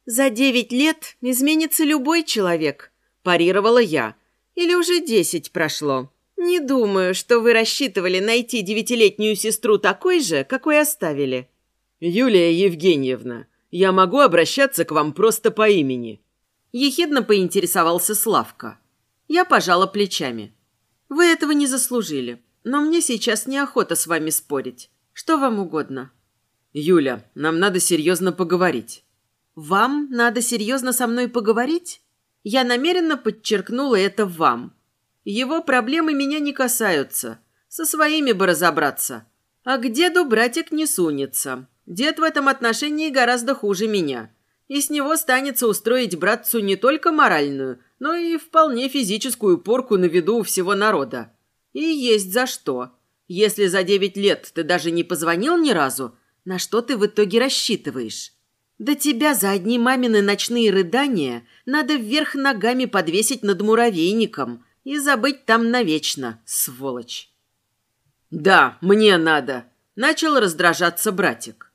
«За девять лет изменится любой человек», – парировала я. «Или уже десять прошло. Не думаю, что вы рассчитывали найти девятилетнюю сестру такой же, какой оставили». «Юлия Евгеньевна, я могу обращаться к вам просто по имени?» Ехидно поинтересовался Славка. Я пожала плечами. «Вы этого не заслужили, но мне сейчас неохота с вами спорить. Что вам угодно?» «Юля, нам надо серьезно поговорить». «Вам надо серьезно со мной поговорить?» Я намеренно подчеркнула это «вам». Его проблемы меня не касаются. Со своими бы разобраться. А к деду братик не сунется. Дед в этом отношении гораздо хуже меня. И с него станется устроить братцу не только моральную, но и вполне физическую порку на виду у всего народа. И есть за что. Если за девять лет ты даже не позвонил ни разу, на что ты в итоге рассчитываешь? Да тебя за одни мамины ночные рыдания надо вверх ногами подвесить над муравейником и забыть там навечно, сволочь. «Да, мне надо», – начал раздражаться братик.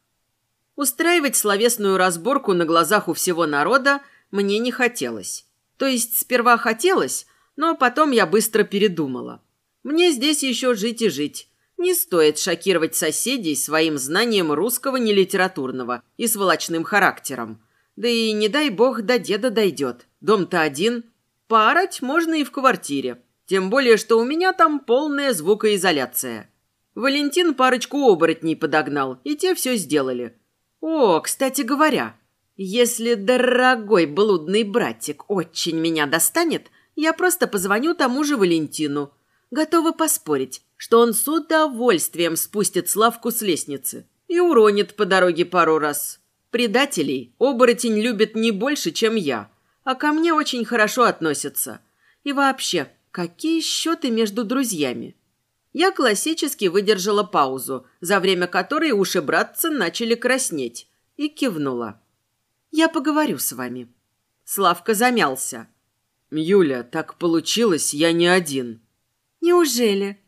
Устраивать словесную разборку на глазах у всего народа мне не хотелось. То есть сперва хотелось, но потом я быстро передумала. Мне здесь еще жить и жить. Не стоит шокировать соседей своим знанием русского нелитературного и сволочным характером. Да и не дай бог до деда дойдет. Дом-то один. Поорать можно и в квартире. Тем более, что у меня там полная звукоизоляция. Валентин парочку оборотней подогнал, и те все сделали. О, кстати говоря, если дорогой блудный братик очень меня достанет, я просто позвоню тому же Валентину – Готова поспорить, что он с удовольствием спустит Славку с лестницы и уронит по дороге пару раз. Предателей оборотень любит не больше, чем я, а ко мне очень хорошо относятся. И вообще, какие счеты между друзьями? Я классически выдержала паузу, за время которой уши братца начали краснеть, и кивнула. «Я поговорю с вами». Славка замялся. «Юля, так получилось, я не один». «Неужели?»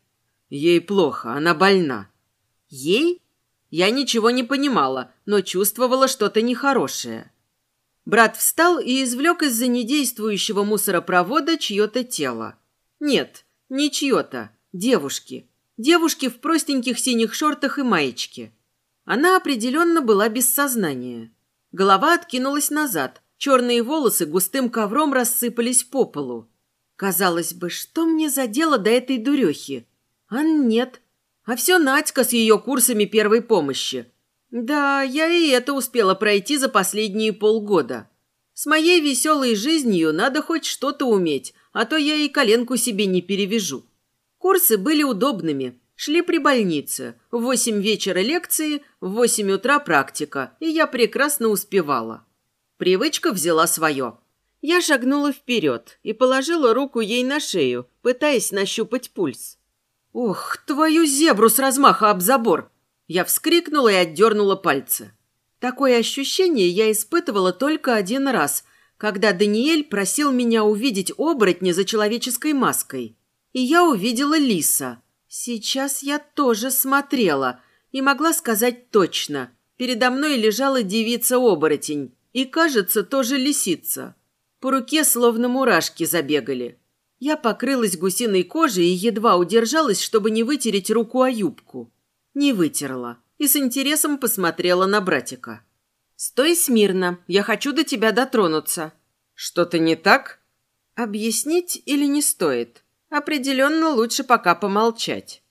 «Ей плохо, она больна». «Ей?» Я ничего не понимала, но чувствовала что-то нехорошее. Брат встал и извлек из-за недействующего мусоропровода чье-то тело. Нет, не чье-то, девушки. Девушки в простеньких синих шортах и маечке. Она определенно была без сознания. Голова откинулась назад, черные волосы густым ковром рассыпались по полу. Казалось бы, что мне за дело до этой дурехи? А нет. А все Надька с ее курсами первой помощи. Да, я и это успела пройти за последние полгода. С моей веселой жизнью надо хоть что-то уметь, а то я и коленку себе не перевяжу. Курсы были удобными. Шли при больнице. В восемь вечера лекции, в восемь утра практика, и я прекрасно успевала. Привычка взяла свое. Я шагнула вперед и положила руку ей на шею, пытаясь нащупать пульс. «Ох, твою зебру с размаха об забор!» Я вскрикнула и отдернула пальцы. Такое ощущение я испытывала только один раз, когда Даниэль просил меня увидеть оборотня за человеческой маской. И я увидела лиса. Сейчас я тоже смотрела и могла сказать точно. Передо мной лежала девица-оборотень и, кажется, тоже лисица. По руке словно мурашки забегали. Я покрылась гусиной кожей и едва удержалась, чтобы не вытереть руку о юбку. Не вытерла. и с интересом посмотрела на братика. «Стой смирно, я хочу до тебя дотронуться». «Что-то не так?» «Объяснить или не стоит? Определенно лучше пока помолчать».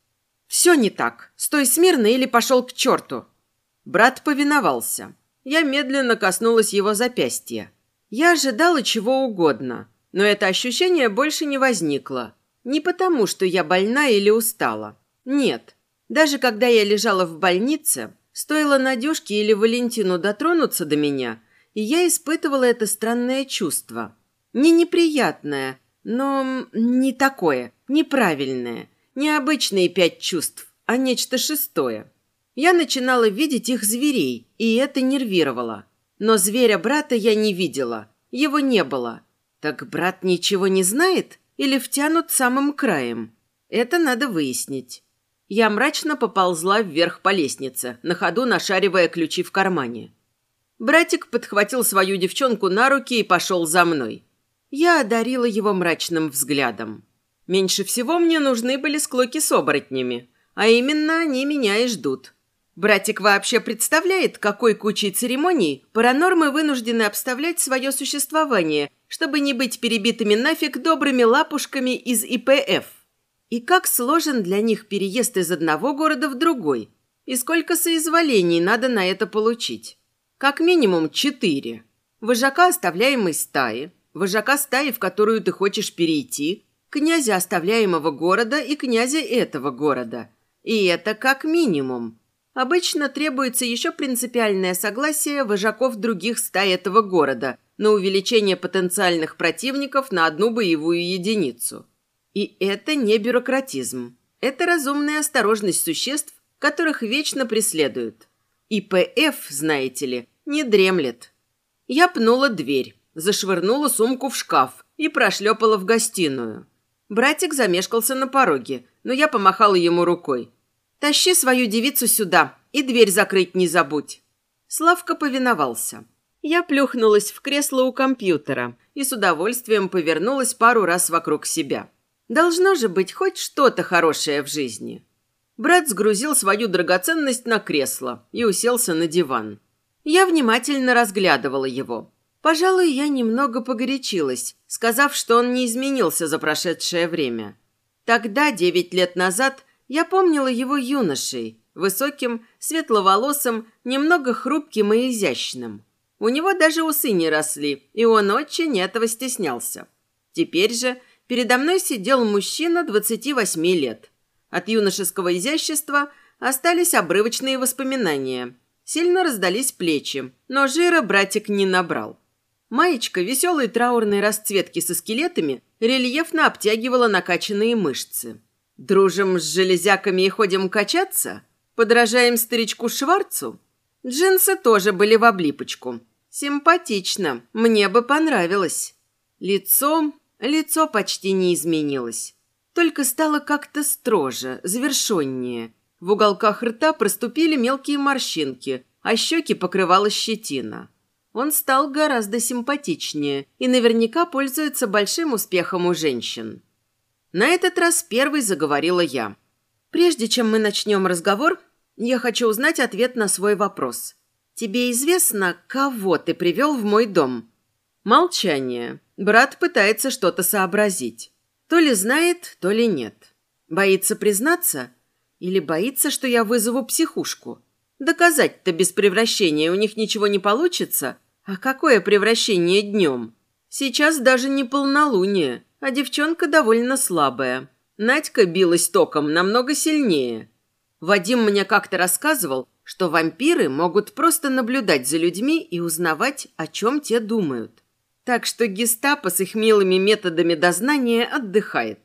«Все не так. Стой смирно или пошел к черту». Брат повиновался. Я медленно коснулась его запястья. Я ожидала чего угодно, но это ощущение больше не возникло. Не потому, что я больна или устала. Нет. Даже когда я лежала в больнице, стоило Надюшке или Валентину дотронуться до меня, и я испытывала это странное чувство. Не неприятное, но не такое, неправильное, необычные пять чувств, а нечто шестое. Я начинала видеть их зверей, и это нервировало. Но зверя брата я не видела, его не было. Так брат ничего не знает? или втянут самым краем. Это надо выяснить. Я мрачно поползла вверх по лестнице, на ходу нашаривая ключи в кармане. Братик подхватил свою девчонку на руки и пошел за мной. Я одарила его мрачным взглядом. Меньше всего мне нужны были склоки с оборотнями, а именно они меня и ждут. Братик вообще представляет, какой кучей церемоний паранормы вынуждены обставлять свое существование, чтобы не быть перебитыми нафиг добрыми лапушками из ИПФ. И как сложен для них переезд из одного города в другой, и сколько соизволений надо на это получить. Как минимум четыре. Вожака оставляемой стаи, вожака стаи, в которую ты хочешь перейти, князя оставляемого города и князя этого города. И это как минимум. Обычно требуется еще принципиальное согласие вожаков других стай этого города на увеличение потенциальных противников на одну боевую единицу. И это не бюрократизм. Это разумная осторожность существ, которых вечно преследуют. ИПФ, знаете ли, не дремлет. Я пнула дверь, зашвырнула сумку в шкаф и прошлепала в гостиную. Братик замешкался на пороге, но я помахала ему рукой. «Тащи свою девицу сюда и дверь закрыть не забудь». Славка повиновался. Я плюхнулась в кресло у компьютера и с удовольствием повернулась пару раз вокруг себя. Должно же быть хоть что-то хорошее в жизни. Брат сгрузил свою драгоценность на кресло и уселся на диван. Я внимательно разглядывала его. Пожалуй, я немного погорячилась, сказав, что он не изменился за прошедшее время. Тогда, девять лет назад, я помнила его юношей, высоким, светловолосым, немного хрупким и изящным. У него даже усы не росли, и он очень этого стеснялся. Теперь же передо мной сидел мужчина 28 лет. От юношеского изящества остались обрывочные воспоминания. Сильно раздались плечи, но жира братик не набрал. Маечка веселой траурной расцветки со скелетами рельефно обтягивала накачанные мышцы. Дружим с железяками и ходим качаться? Подражаем старичку Шварцу? Джинсы тоже были в облипочку. Симпатично, мне бы понравилось. Лицо... Лицо почти не изменилось. Только стало как-то строже, завершеннее. В уголках рта проступили мелкие морщинки, а щеки покрывала щетина. Он стал гораздо симпатичнее и наверняка пользуется большим успехом у женщин. На этот раз первой заговорила я. «Прежде чем мы начнем разговор, я хочу узнать ответ на свой вопрос. Тебе известно, кого ты привел в мой дом?» Молчание. Брат пытается что-то сообразить. То ли знает, то ли нет. Боится признаться? Или боится, что я вызову психушку? Доказать-то без превращения у них ничего не получится. А какое превращение днем? Сейчас даже не полнолуние а девчонка довольно слабая. Надька билась током намного сильнее. Вадим мне как-то рассказывал, что вампиры могут просто наблюдать за людьми и узнавать, о чем те думают. Так что гестапо с их милыми методами дознания отдыхает.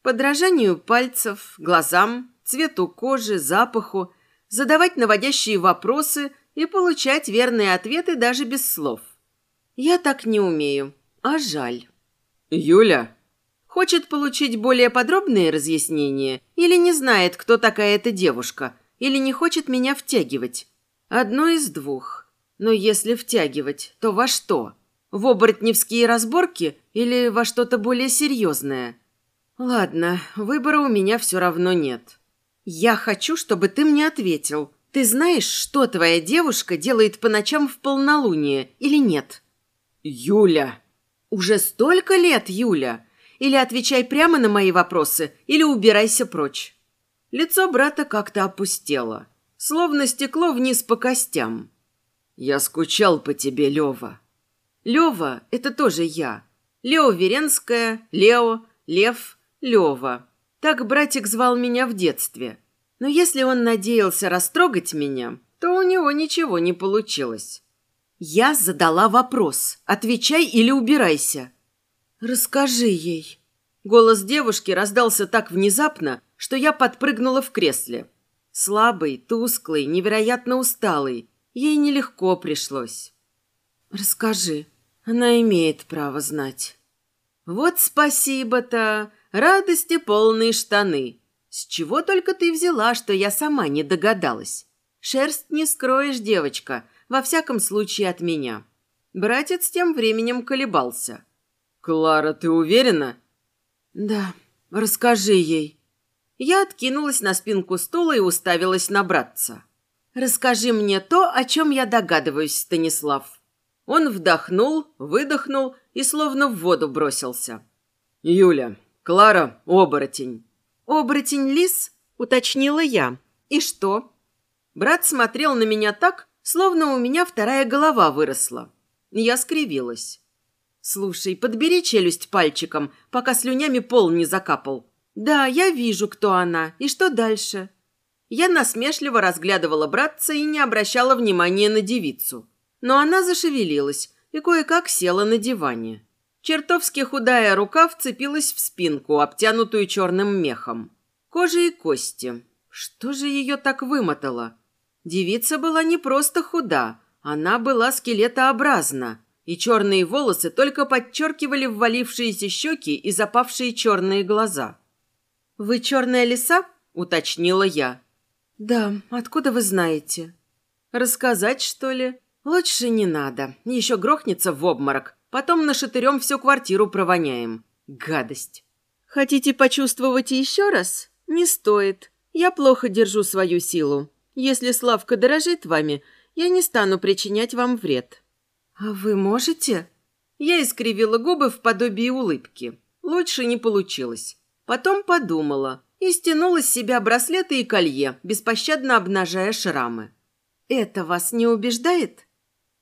Подражанию пальцев, глазам, цвету кожи, запаху, задавать наводящие вопросы и получать верные ответы даже без слов. Я так не умею, а жаль. «Юля?» Хочет получить более подробные разъяснения или не знает, кто такая эта девушка, или не хочет меня втягивать. Одно из двух. Но если втягивать, то во что? В оборотневские разборки или во что-то более серьезное? Ладно, выбора у меня все равно нет. Я хочу, чтобы ты мне ответил. Ты знаешь, что твоя девушка делает по ночам в полнолуние или нет? Юля. Уже столько лет, Юля. Или отвечай прямо на мои вопросы, или убирайся прочь. Лицо брата как-то опустело, словно стекло вниз по костям. Я скучал по тебе, Лева. Лева – это тоже я. Лео Веренская, Лео, Лев, Лева. Так братик звал меня в детстве. Но если он надеялся растрогать меня, то у него ничего не получилось. Я задала вопрос. Отвечай или убирайся. Расскажи ей. Голос девушки раздался так внезапно, что я подпрыгнула в кресле. Слабый, тусклый, невероятно усталый. Ей нелегко пришлось. Расскажи. Она имеет право знать. Вот спасибо-то. Радости полные штаны. С чего только ты взяла, что я сама не догадалась? Шерсть не скроешь, девочка, во всяком случае от меня. Братец тем временем колебался. Клара, ты уверена? Да, расскажи ей. Я откинулась на спинку стула и уставилась на братца. Расскажи мне то, о чем я догадываюсь, Станислав. Он вдохнул, выдохнул и словно в воду бросился. Юля, Клара – оборотень. «Оборотень-лис?» – уточнила я. «И что?» Брат смотрел на меня так, словно у меня вторая голова выросла. Я скривилась. «Слушай, подбери челюсть пальчиком, пока слюнями пол не закапал. Да, я вижу, кто она. И что дальше?» Я насмешливо разглядывала братца и не обращала внимания на девицу. Но она зашевелилась и кое-как села на диване. Чертовски худая рука вцепилась в спинку, обтянутую черным мехом. Кожа и кости. Что же ее так вымотало? Девица была не просто худа, она была скелетообразна, и черные волосы только подчеркивали ввалившиеся щеки и запавшие черные глаза. «Вы черная лиса?» – уточнила я. «Да, откуда вы знаете?» «Рассказать, что ли?» «Лучше не надо. Еще грохнется в обморок, Потом нашатырем всю квартиру провоняем. Гадость. Хотите почувствовать еще раз? Не стоит. Я плохо держу свою силу. Если Славка дорожит вами, я не стану причинять вам вред. А вы можете? Я искривила губы в подобии улыбки. Лучше не получилось. Потом подумала и стянула с себя браслеты и колье, беспощадно обнажая шрамы. Это вас не убеждает?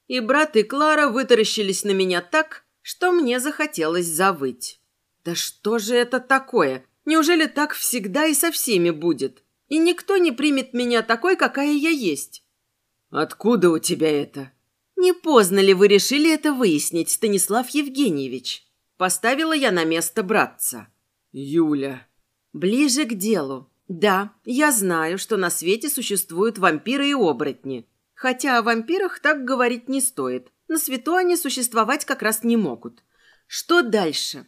И брат, и Клара вытаращились на меня так, что мне захотелось завыть. Да что же это такое? Неужели так всегда и со всеми будет? И никто не примет меня такой, какая я есть? Откуда у тебя это? Не поздно ли вы решили это выяснить, Станислав Евгеньевич? Поставила я на место братца. Юля. Ближе к делу. Да, я знаю, что на свете существуют вампиры и оборотни. Хотя о вампирах так говорить не стоит. На свету они существовать как раз не могут. Что дальше?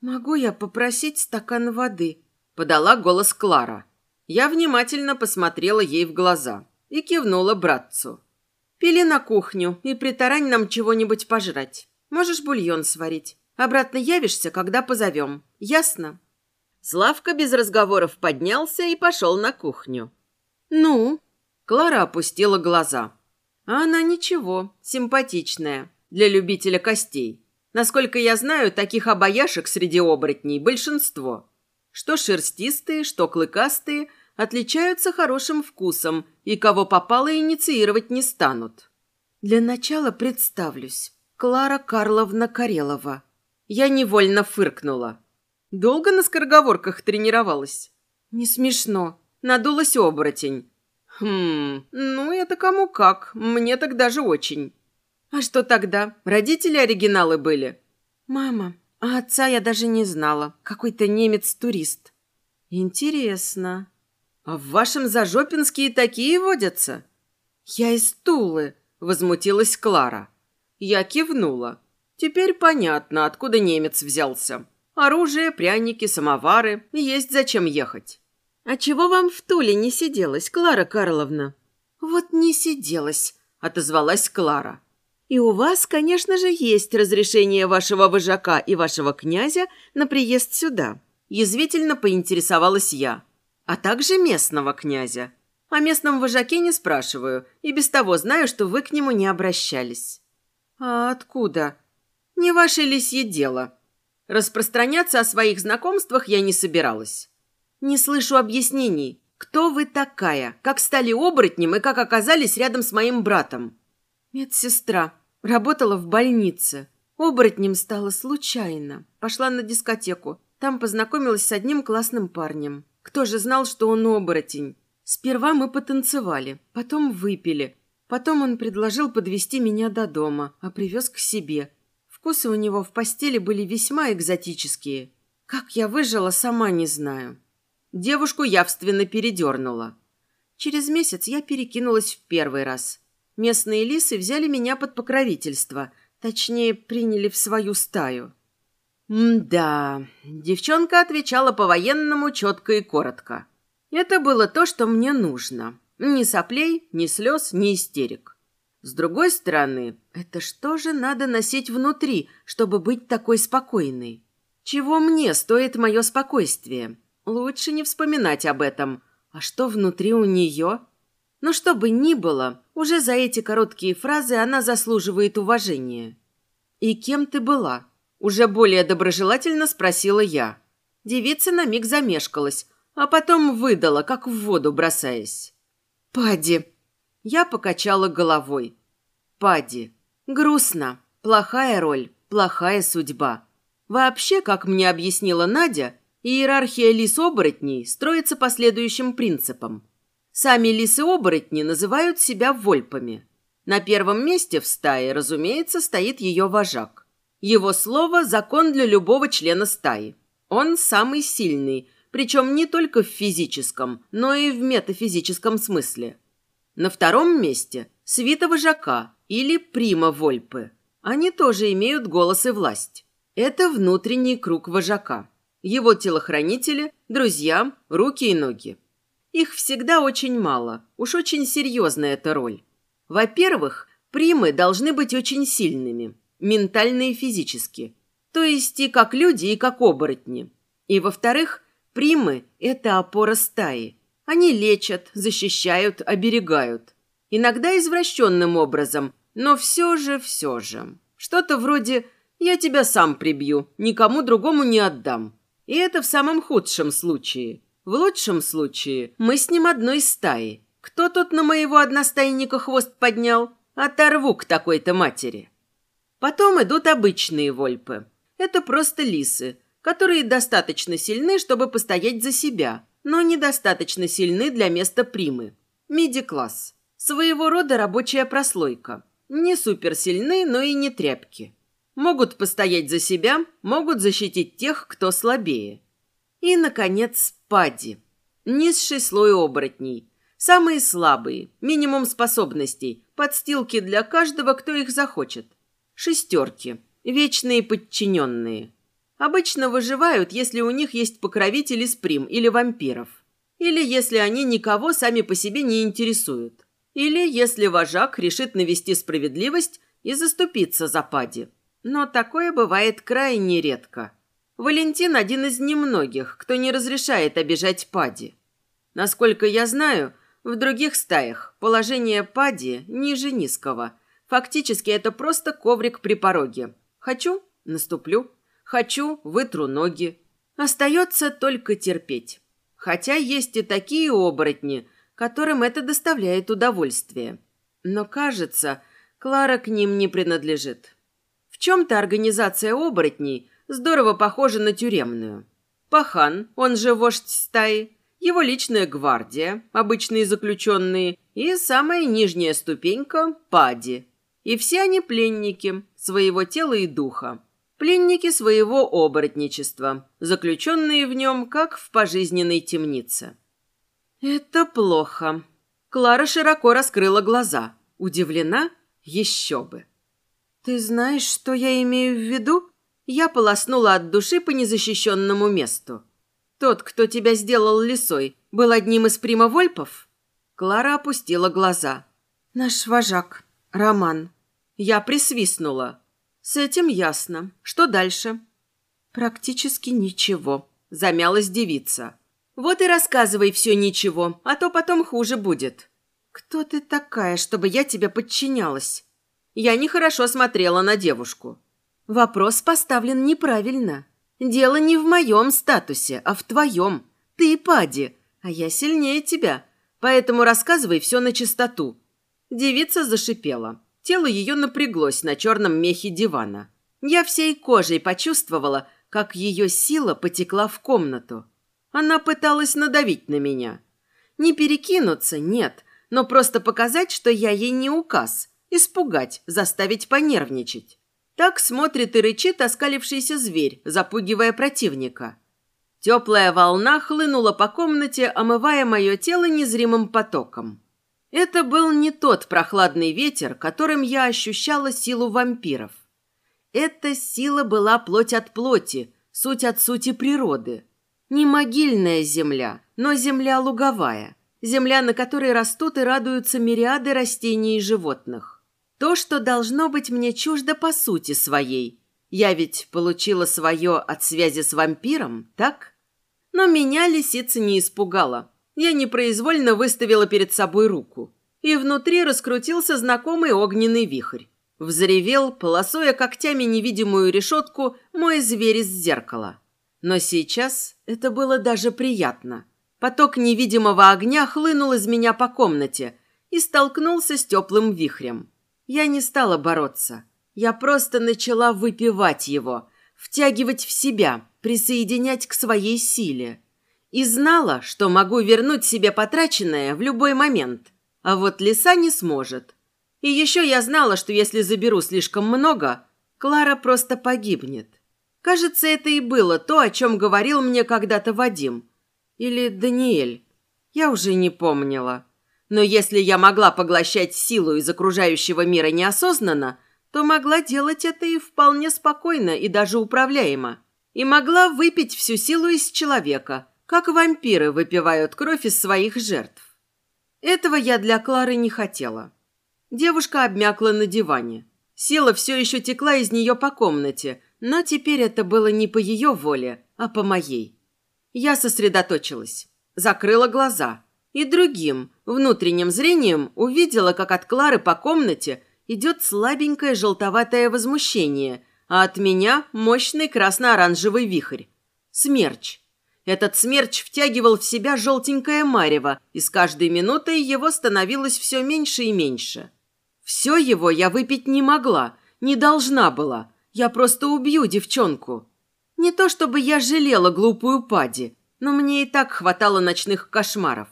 «Могу я попросить стакан воды?» – подала голос Клара. Я внимательно посмотрела ей в глаза и кивнула братцу. «Пили на кухню и притарань нам чего-нибудь пожрать. Можешь бульон сварить. Обратно явишься, когда позовем. Ясно?» Славка без разговоров поднялся и пошел на кухню. «Ну?» Клара опустила глаза. А она ничего, симпатичная, для любителя костей. Насколько я знаю, таких обаяшек среди оборотней большинство. Что шерстистые, что клыкастые, отличаются хорошим вкусом и кого попало инициировать не станут. Для начала представлюсь. Клара Карловна Карелова. Я невольно фыркнула. Долго на скороговорках тренировалась? Не смешно. Надулась оборотень. «Хм, ну это кому как, мне так даже очень». «А что тогда? Родители оригиналы были?» «Мама, а отца я даже не знала. Какой-то немец-турист». «Интересно. А в вашем Зажопинске и такие водятся?» «Я из Тулы», — возмутилась Клара. Я кивнула. «Теперь понятно, откуда немец взялся. Оружие, пряники, самовары. Есть зачем ехать». «А чего вам в Туле не сиделось, Клара Карловна?» «Вот не сиделось», — отозвалась Клара. «И у вас, конечно же, есть разрешение вашего вожака и вашего князя на приезд сюда». Язвительно поинтересовалась я. «А также местного князя». О местном вожаке не спрашиваю, и без того знаю, что вы к нему не обращались». «А откуда?» «Не ваше лисье дело. Распространяться о своих знакомствах я не собиралась. Не слышу объяснений. Кто вы такая? Как стали оборотнем и как оказались рядом с моим братом?» «Медсестра. Работала в больнице. Оборотнем стала случайно. Пошла на дискотеку. Там познакомилась с одним классным парнем. Кто же знал, что он оборотень? Сперва мы потанцевали, потом выпили. Потом он предложил подвести меня до дома, а привез к себе. Вкусы у него в постели были весьма экзотические. Как я выжила, сама не знаю. Девушку явственно передернула. Через месяц я перекинулась в первый раз. Местные лисы взяли меня под покровительство, точнее, приняли в свою стаю. М-да, девчонка отвечала по-военному четко и коротко. Это было то, что мне нужно. Ни соплей, ни слез, ни истерик. С другой стороны, это что же надо носить внутри, чтобы быть такой спокойной? Чего мне стоит мое спокойствие? Лучше не вспоминать об этом. А что внутри у нее? Но что бы ни было, уже за эти короткие фразы она заслуживает уважения. «И кем ты была?» Уже более доброжелательно спросила я. Девица на миг замешкалась, а потом выдала, как в воду бросаясь. «Пади!» Я покачала головой. «Пади. Грустно. Плохая роль, плохая судьба. Вообще, как мне объяснила Надя, иерархия лис-оборотней строится по следующим принципам. Сами лисы-оборотни называют себя вольпами. На первом месте в стае, разумеется, стоит ее вожак. Его слово – закон для любого члена стаи. Он самый сильный, причем не только в физическом, но и в метафизическом смысле. На втором месте – свита вожака или прима вольпы. Они тоже имеют голос и власть. Это внутренний круг вожака. Его телохранители, друзья, руки и ноги. Их всегда очень мало, уж очень серьезная эта роль. Во-первых, примы должны быть очень сильными – ментально и физически. То есть и как люди, и как оборотни. И, во-вторых, примы – это опора стаи. Они лечат, защищают, оберегают. Иногда извращенным образом, но все же, все же. Что-то вроде «я тебя сам прибью, никому другому не отдам». И это в самом худшем случае. В лучшем случае мы с ним одной стаи. Кто тут на моего одностайника хвост поднял? Оторву к такой-то матери. Потом идут обычные вольпы. Это просто лисы, которые достаточно сильны, чтобы постоять за себя, но недостаточно сильны для места примы. Миди-класс. Своего рода рабочая прослойка. Не суперсильны, но и не тряпки. Могут постоять за себя, могут защитить тех, кто слабее. И, наконец, пади. Низший слой оборотней. Самые слабые, минимум способностей, подстилки для каждого, кто их захочет. Шестерки. Вечные подчиненные. Обычно выживают, если у них есть покровители сприм или вампиров. Или если они никого сами по себе не интересуют. Или если вожак решит навести справедливость и заступиться за пади. Но такое бывает крайне редко. Валентин один из немногих, кто не разрешает обижать пади. Насколько я знаю, в других стаях положение пади ниже низкого – Фактически это просто коврик при пороге. Хочу – наступлю. Хочу – вытру ноги. Остается только терпеть. Хотя есть и такие оборотни, которым это доставляет удовольствие. Но, кажется, Клара к ним не принадлежит. В чем-то организация оборотней здорово похожа на тюремную. Пахан, он же вождь стаи, его личная гвардия, обычные заключенные, и самая нижняя ступенька – пади, и все они пленники своего тела и духа. Пленники своего оборотничества, заключенные в нем, как в пожизненной темнице. «Это плохо». Клара широко раскрыла глаза. Удивлена? Еще бы. «Ты знаешь, что я имею в виду?» Я полоснула от души по незащищенному месту. «Тот, кто тебя сделал лисой, был одним из примовольпов?» Клара опустила глаза. «Наш вожак, Роман. Я присвистнула. С этим ясно. Что дальше? Практически ничего. Замялась девица. Вот и рассказывай все ничего, а то потом хуже будет. Кто ты такая, чтобы я тебе подчинялась? Я нехорошо смотрела на девушку. Вопрос поставлен неправильно. Дело не в моем статусе, а в твоем. Ты пади, а я сильнее тебя. Поэтому рассказывай все на чистоту. Девица зашипела. Тело ее напряглось на черном мехе дивана. Я всей кожей почувствовала, как ее сила потекла в комнату. Она пыталась надавить на меня. Не перекинуться, нет, но просто показать, что я ей не указ. Испугать, заставить понервничать. Так смотрит и рычит оскалившийся зверь, запугивая противника. Теплая волна хлынула по комнате, омывая мое тело незримым потоком. Это был не тот прохладный ветер, которым я ощущала силу вампиров. Эта сила была плоть от плоти, суть от сути природы. Не могильная земля, но земля луговая. Земля, на которой растут и радуются мириады растений и животных. То, что должно быть мне чуждо по сути своей. Я ведь получила свое от связи с вампиром, так? Но меня лисица не испугала. Я непроизвольно выставила перед собой руку. И внутри раскрутился знакомый огненный вихрь. Взревел, полосуя когтями невидимую решетку, мой зверь из зеркала. Но сейчас это было даже приятно. Поток невидимого огня хлынул из меня по комнате и столкнулся с теплым вихрем. Я не стала бороться. Я просто начала выпивать его, втягивать в себя, присоединять к своей силе. И знала, что могу вернуть себе потраченное в любой момент. А вот лиса не сможет. И еще я знала, что если заберу слишком много, Клара просто погибнет. Кажется, это и было то, о чем говорил мне когда-то Вадим. Или Даниэль. Я уже не помнила. Но если я могла поглощать силу из окружающего мира неосознанно, то могла делать это и вполне спокойно и даже управляемо. И могла выпить всю силу из человека, как вампиры выпивают кровь из своих жертв. Этого я для Клары не хотела. Девушка обмякла на диване. Сила все еще текла из нее по комнате, но теперь это было не по ее воле, а по моей. Я сосредоточилась, закрыла глаза и другим, внутренним зрением увидела, как от Клары по комнате идет слабенькое желтоватое возмущение, а от меня мощный красно-оранжевый вихрь. Смерч. Этот смерч втягивал в себя желтенькое марево, и с каждой минутой его становилось все меньше и меньше. Все его я выпить не могла, не должна была. Я просто убью девчонку. Не то чтобы я жалела глупую Пади, но мне и так хватало ночных кошмаров.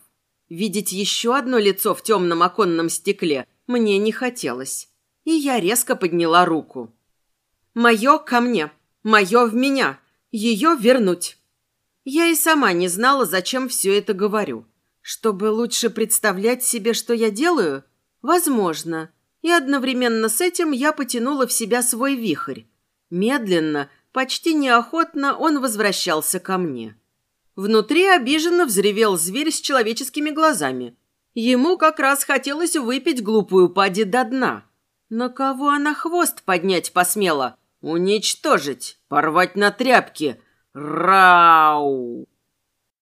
Видеть еще одно лицо в темном оконном стекле мне не хотелось. И я резко подняла руку. «Мое ко мне, мое в меня, ее вернуть». Я и сама не знала, зачем все это говорю. Чтобы лучше представлять себе, что я делаю? Возможно. И одновременно с этим я потянула в себя свой вихрь. Медленно, почти неохотно он возвращался ко мне. Внутри обиженно взревел зверь с человеческими глазами. Ему как раз хотелось выпить глупую пади до дна. На кого она хвост поднять посмела? Уничтожить, порвать на тряпки. Рау!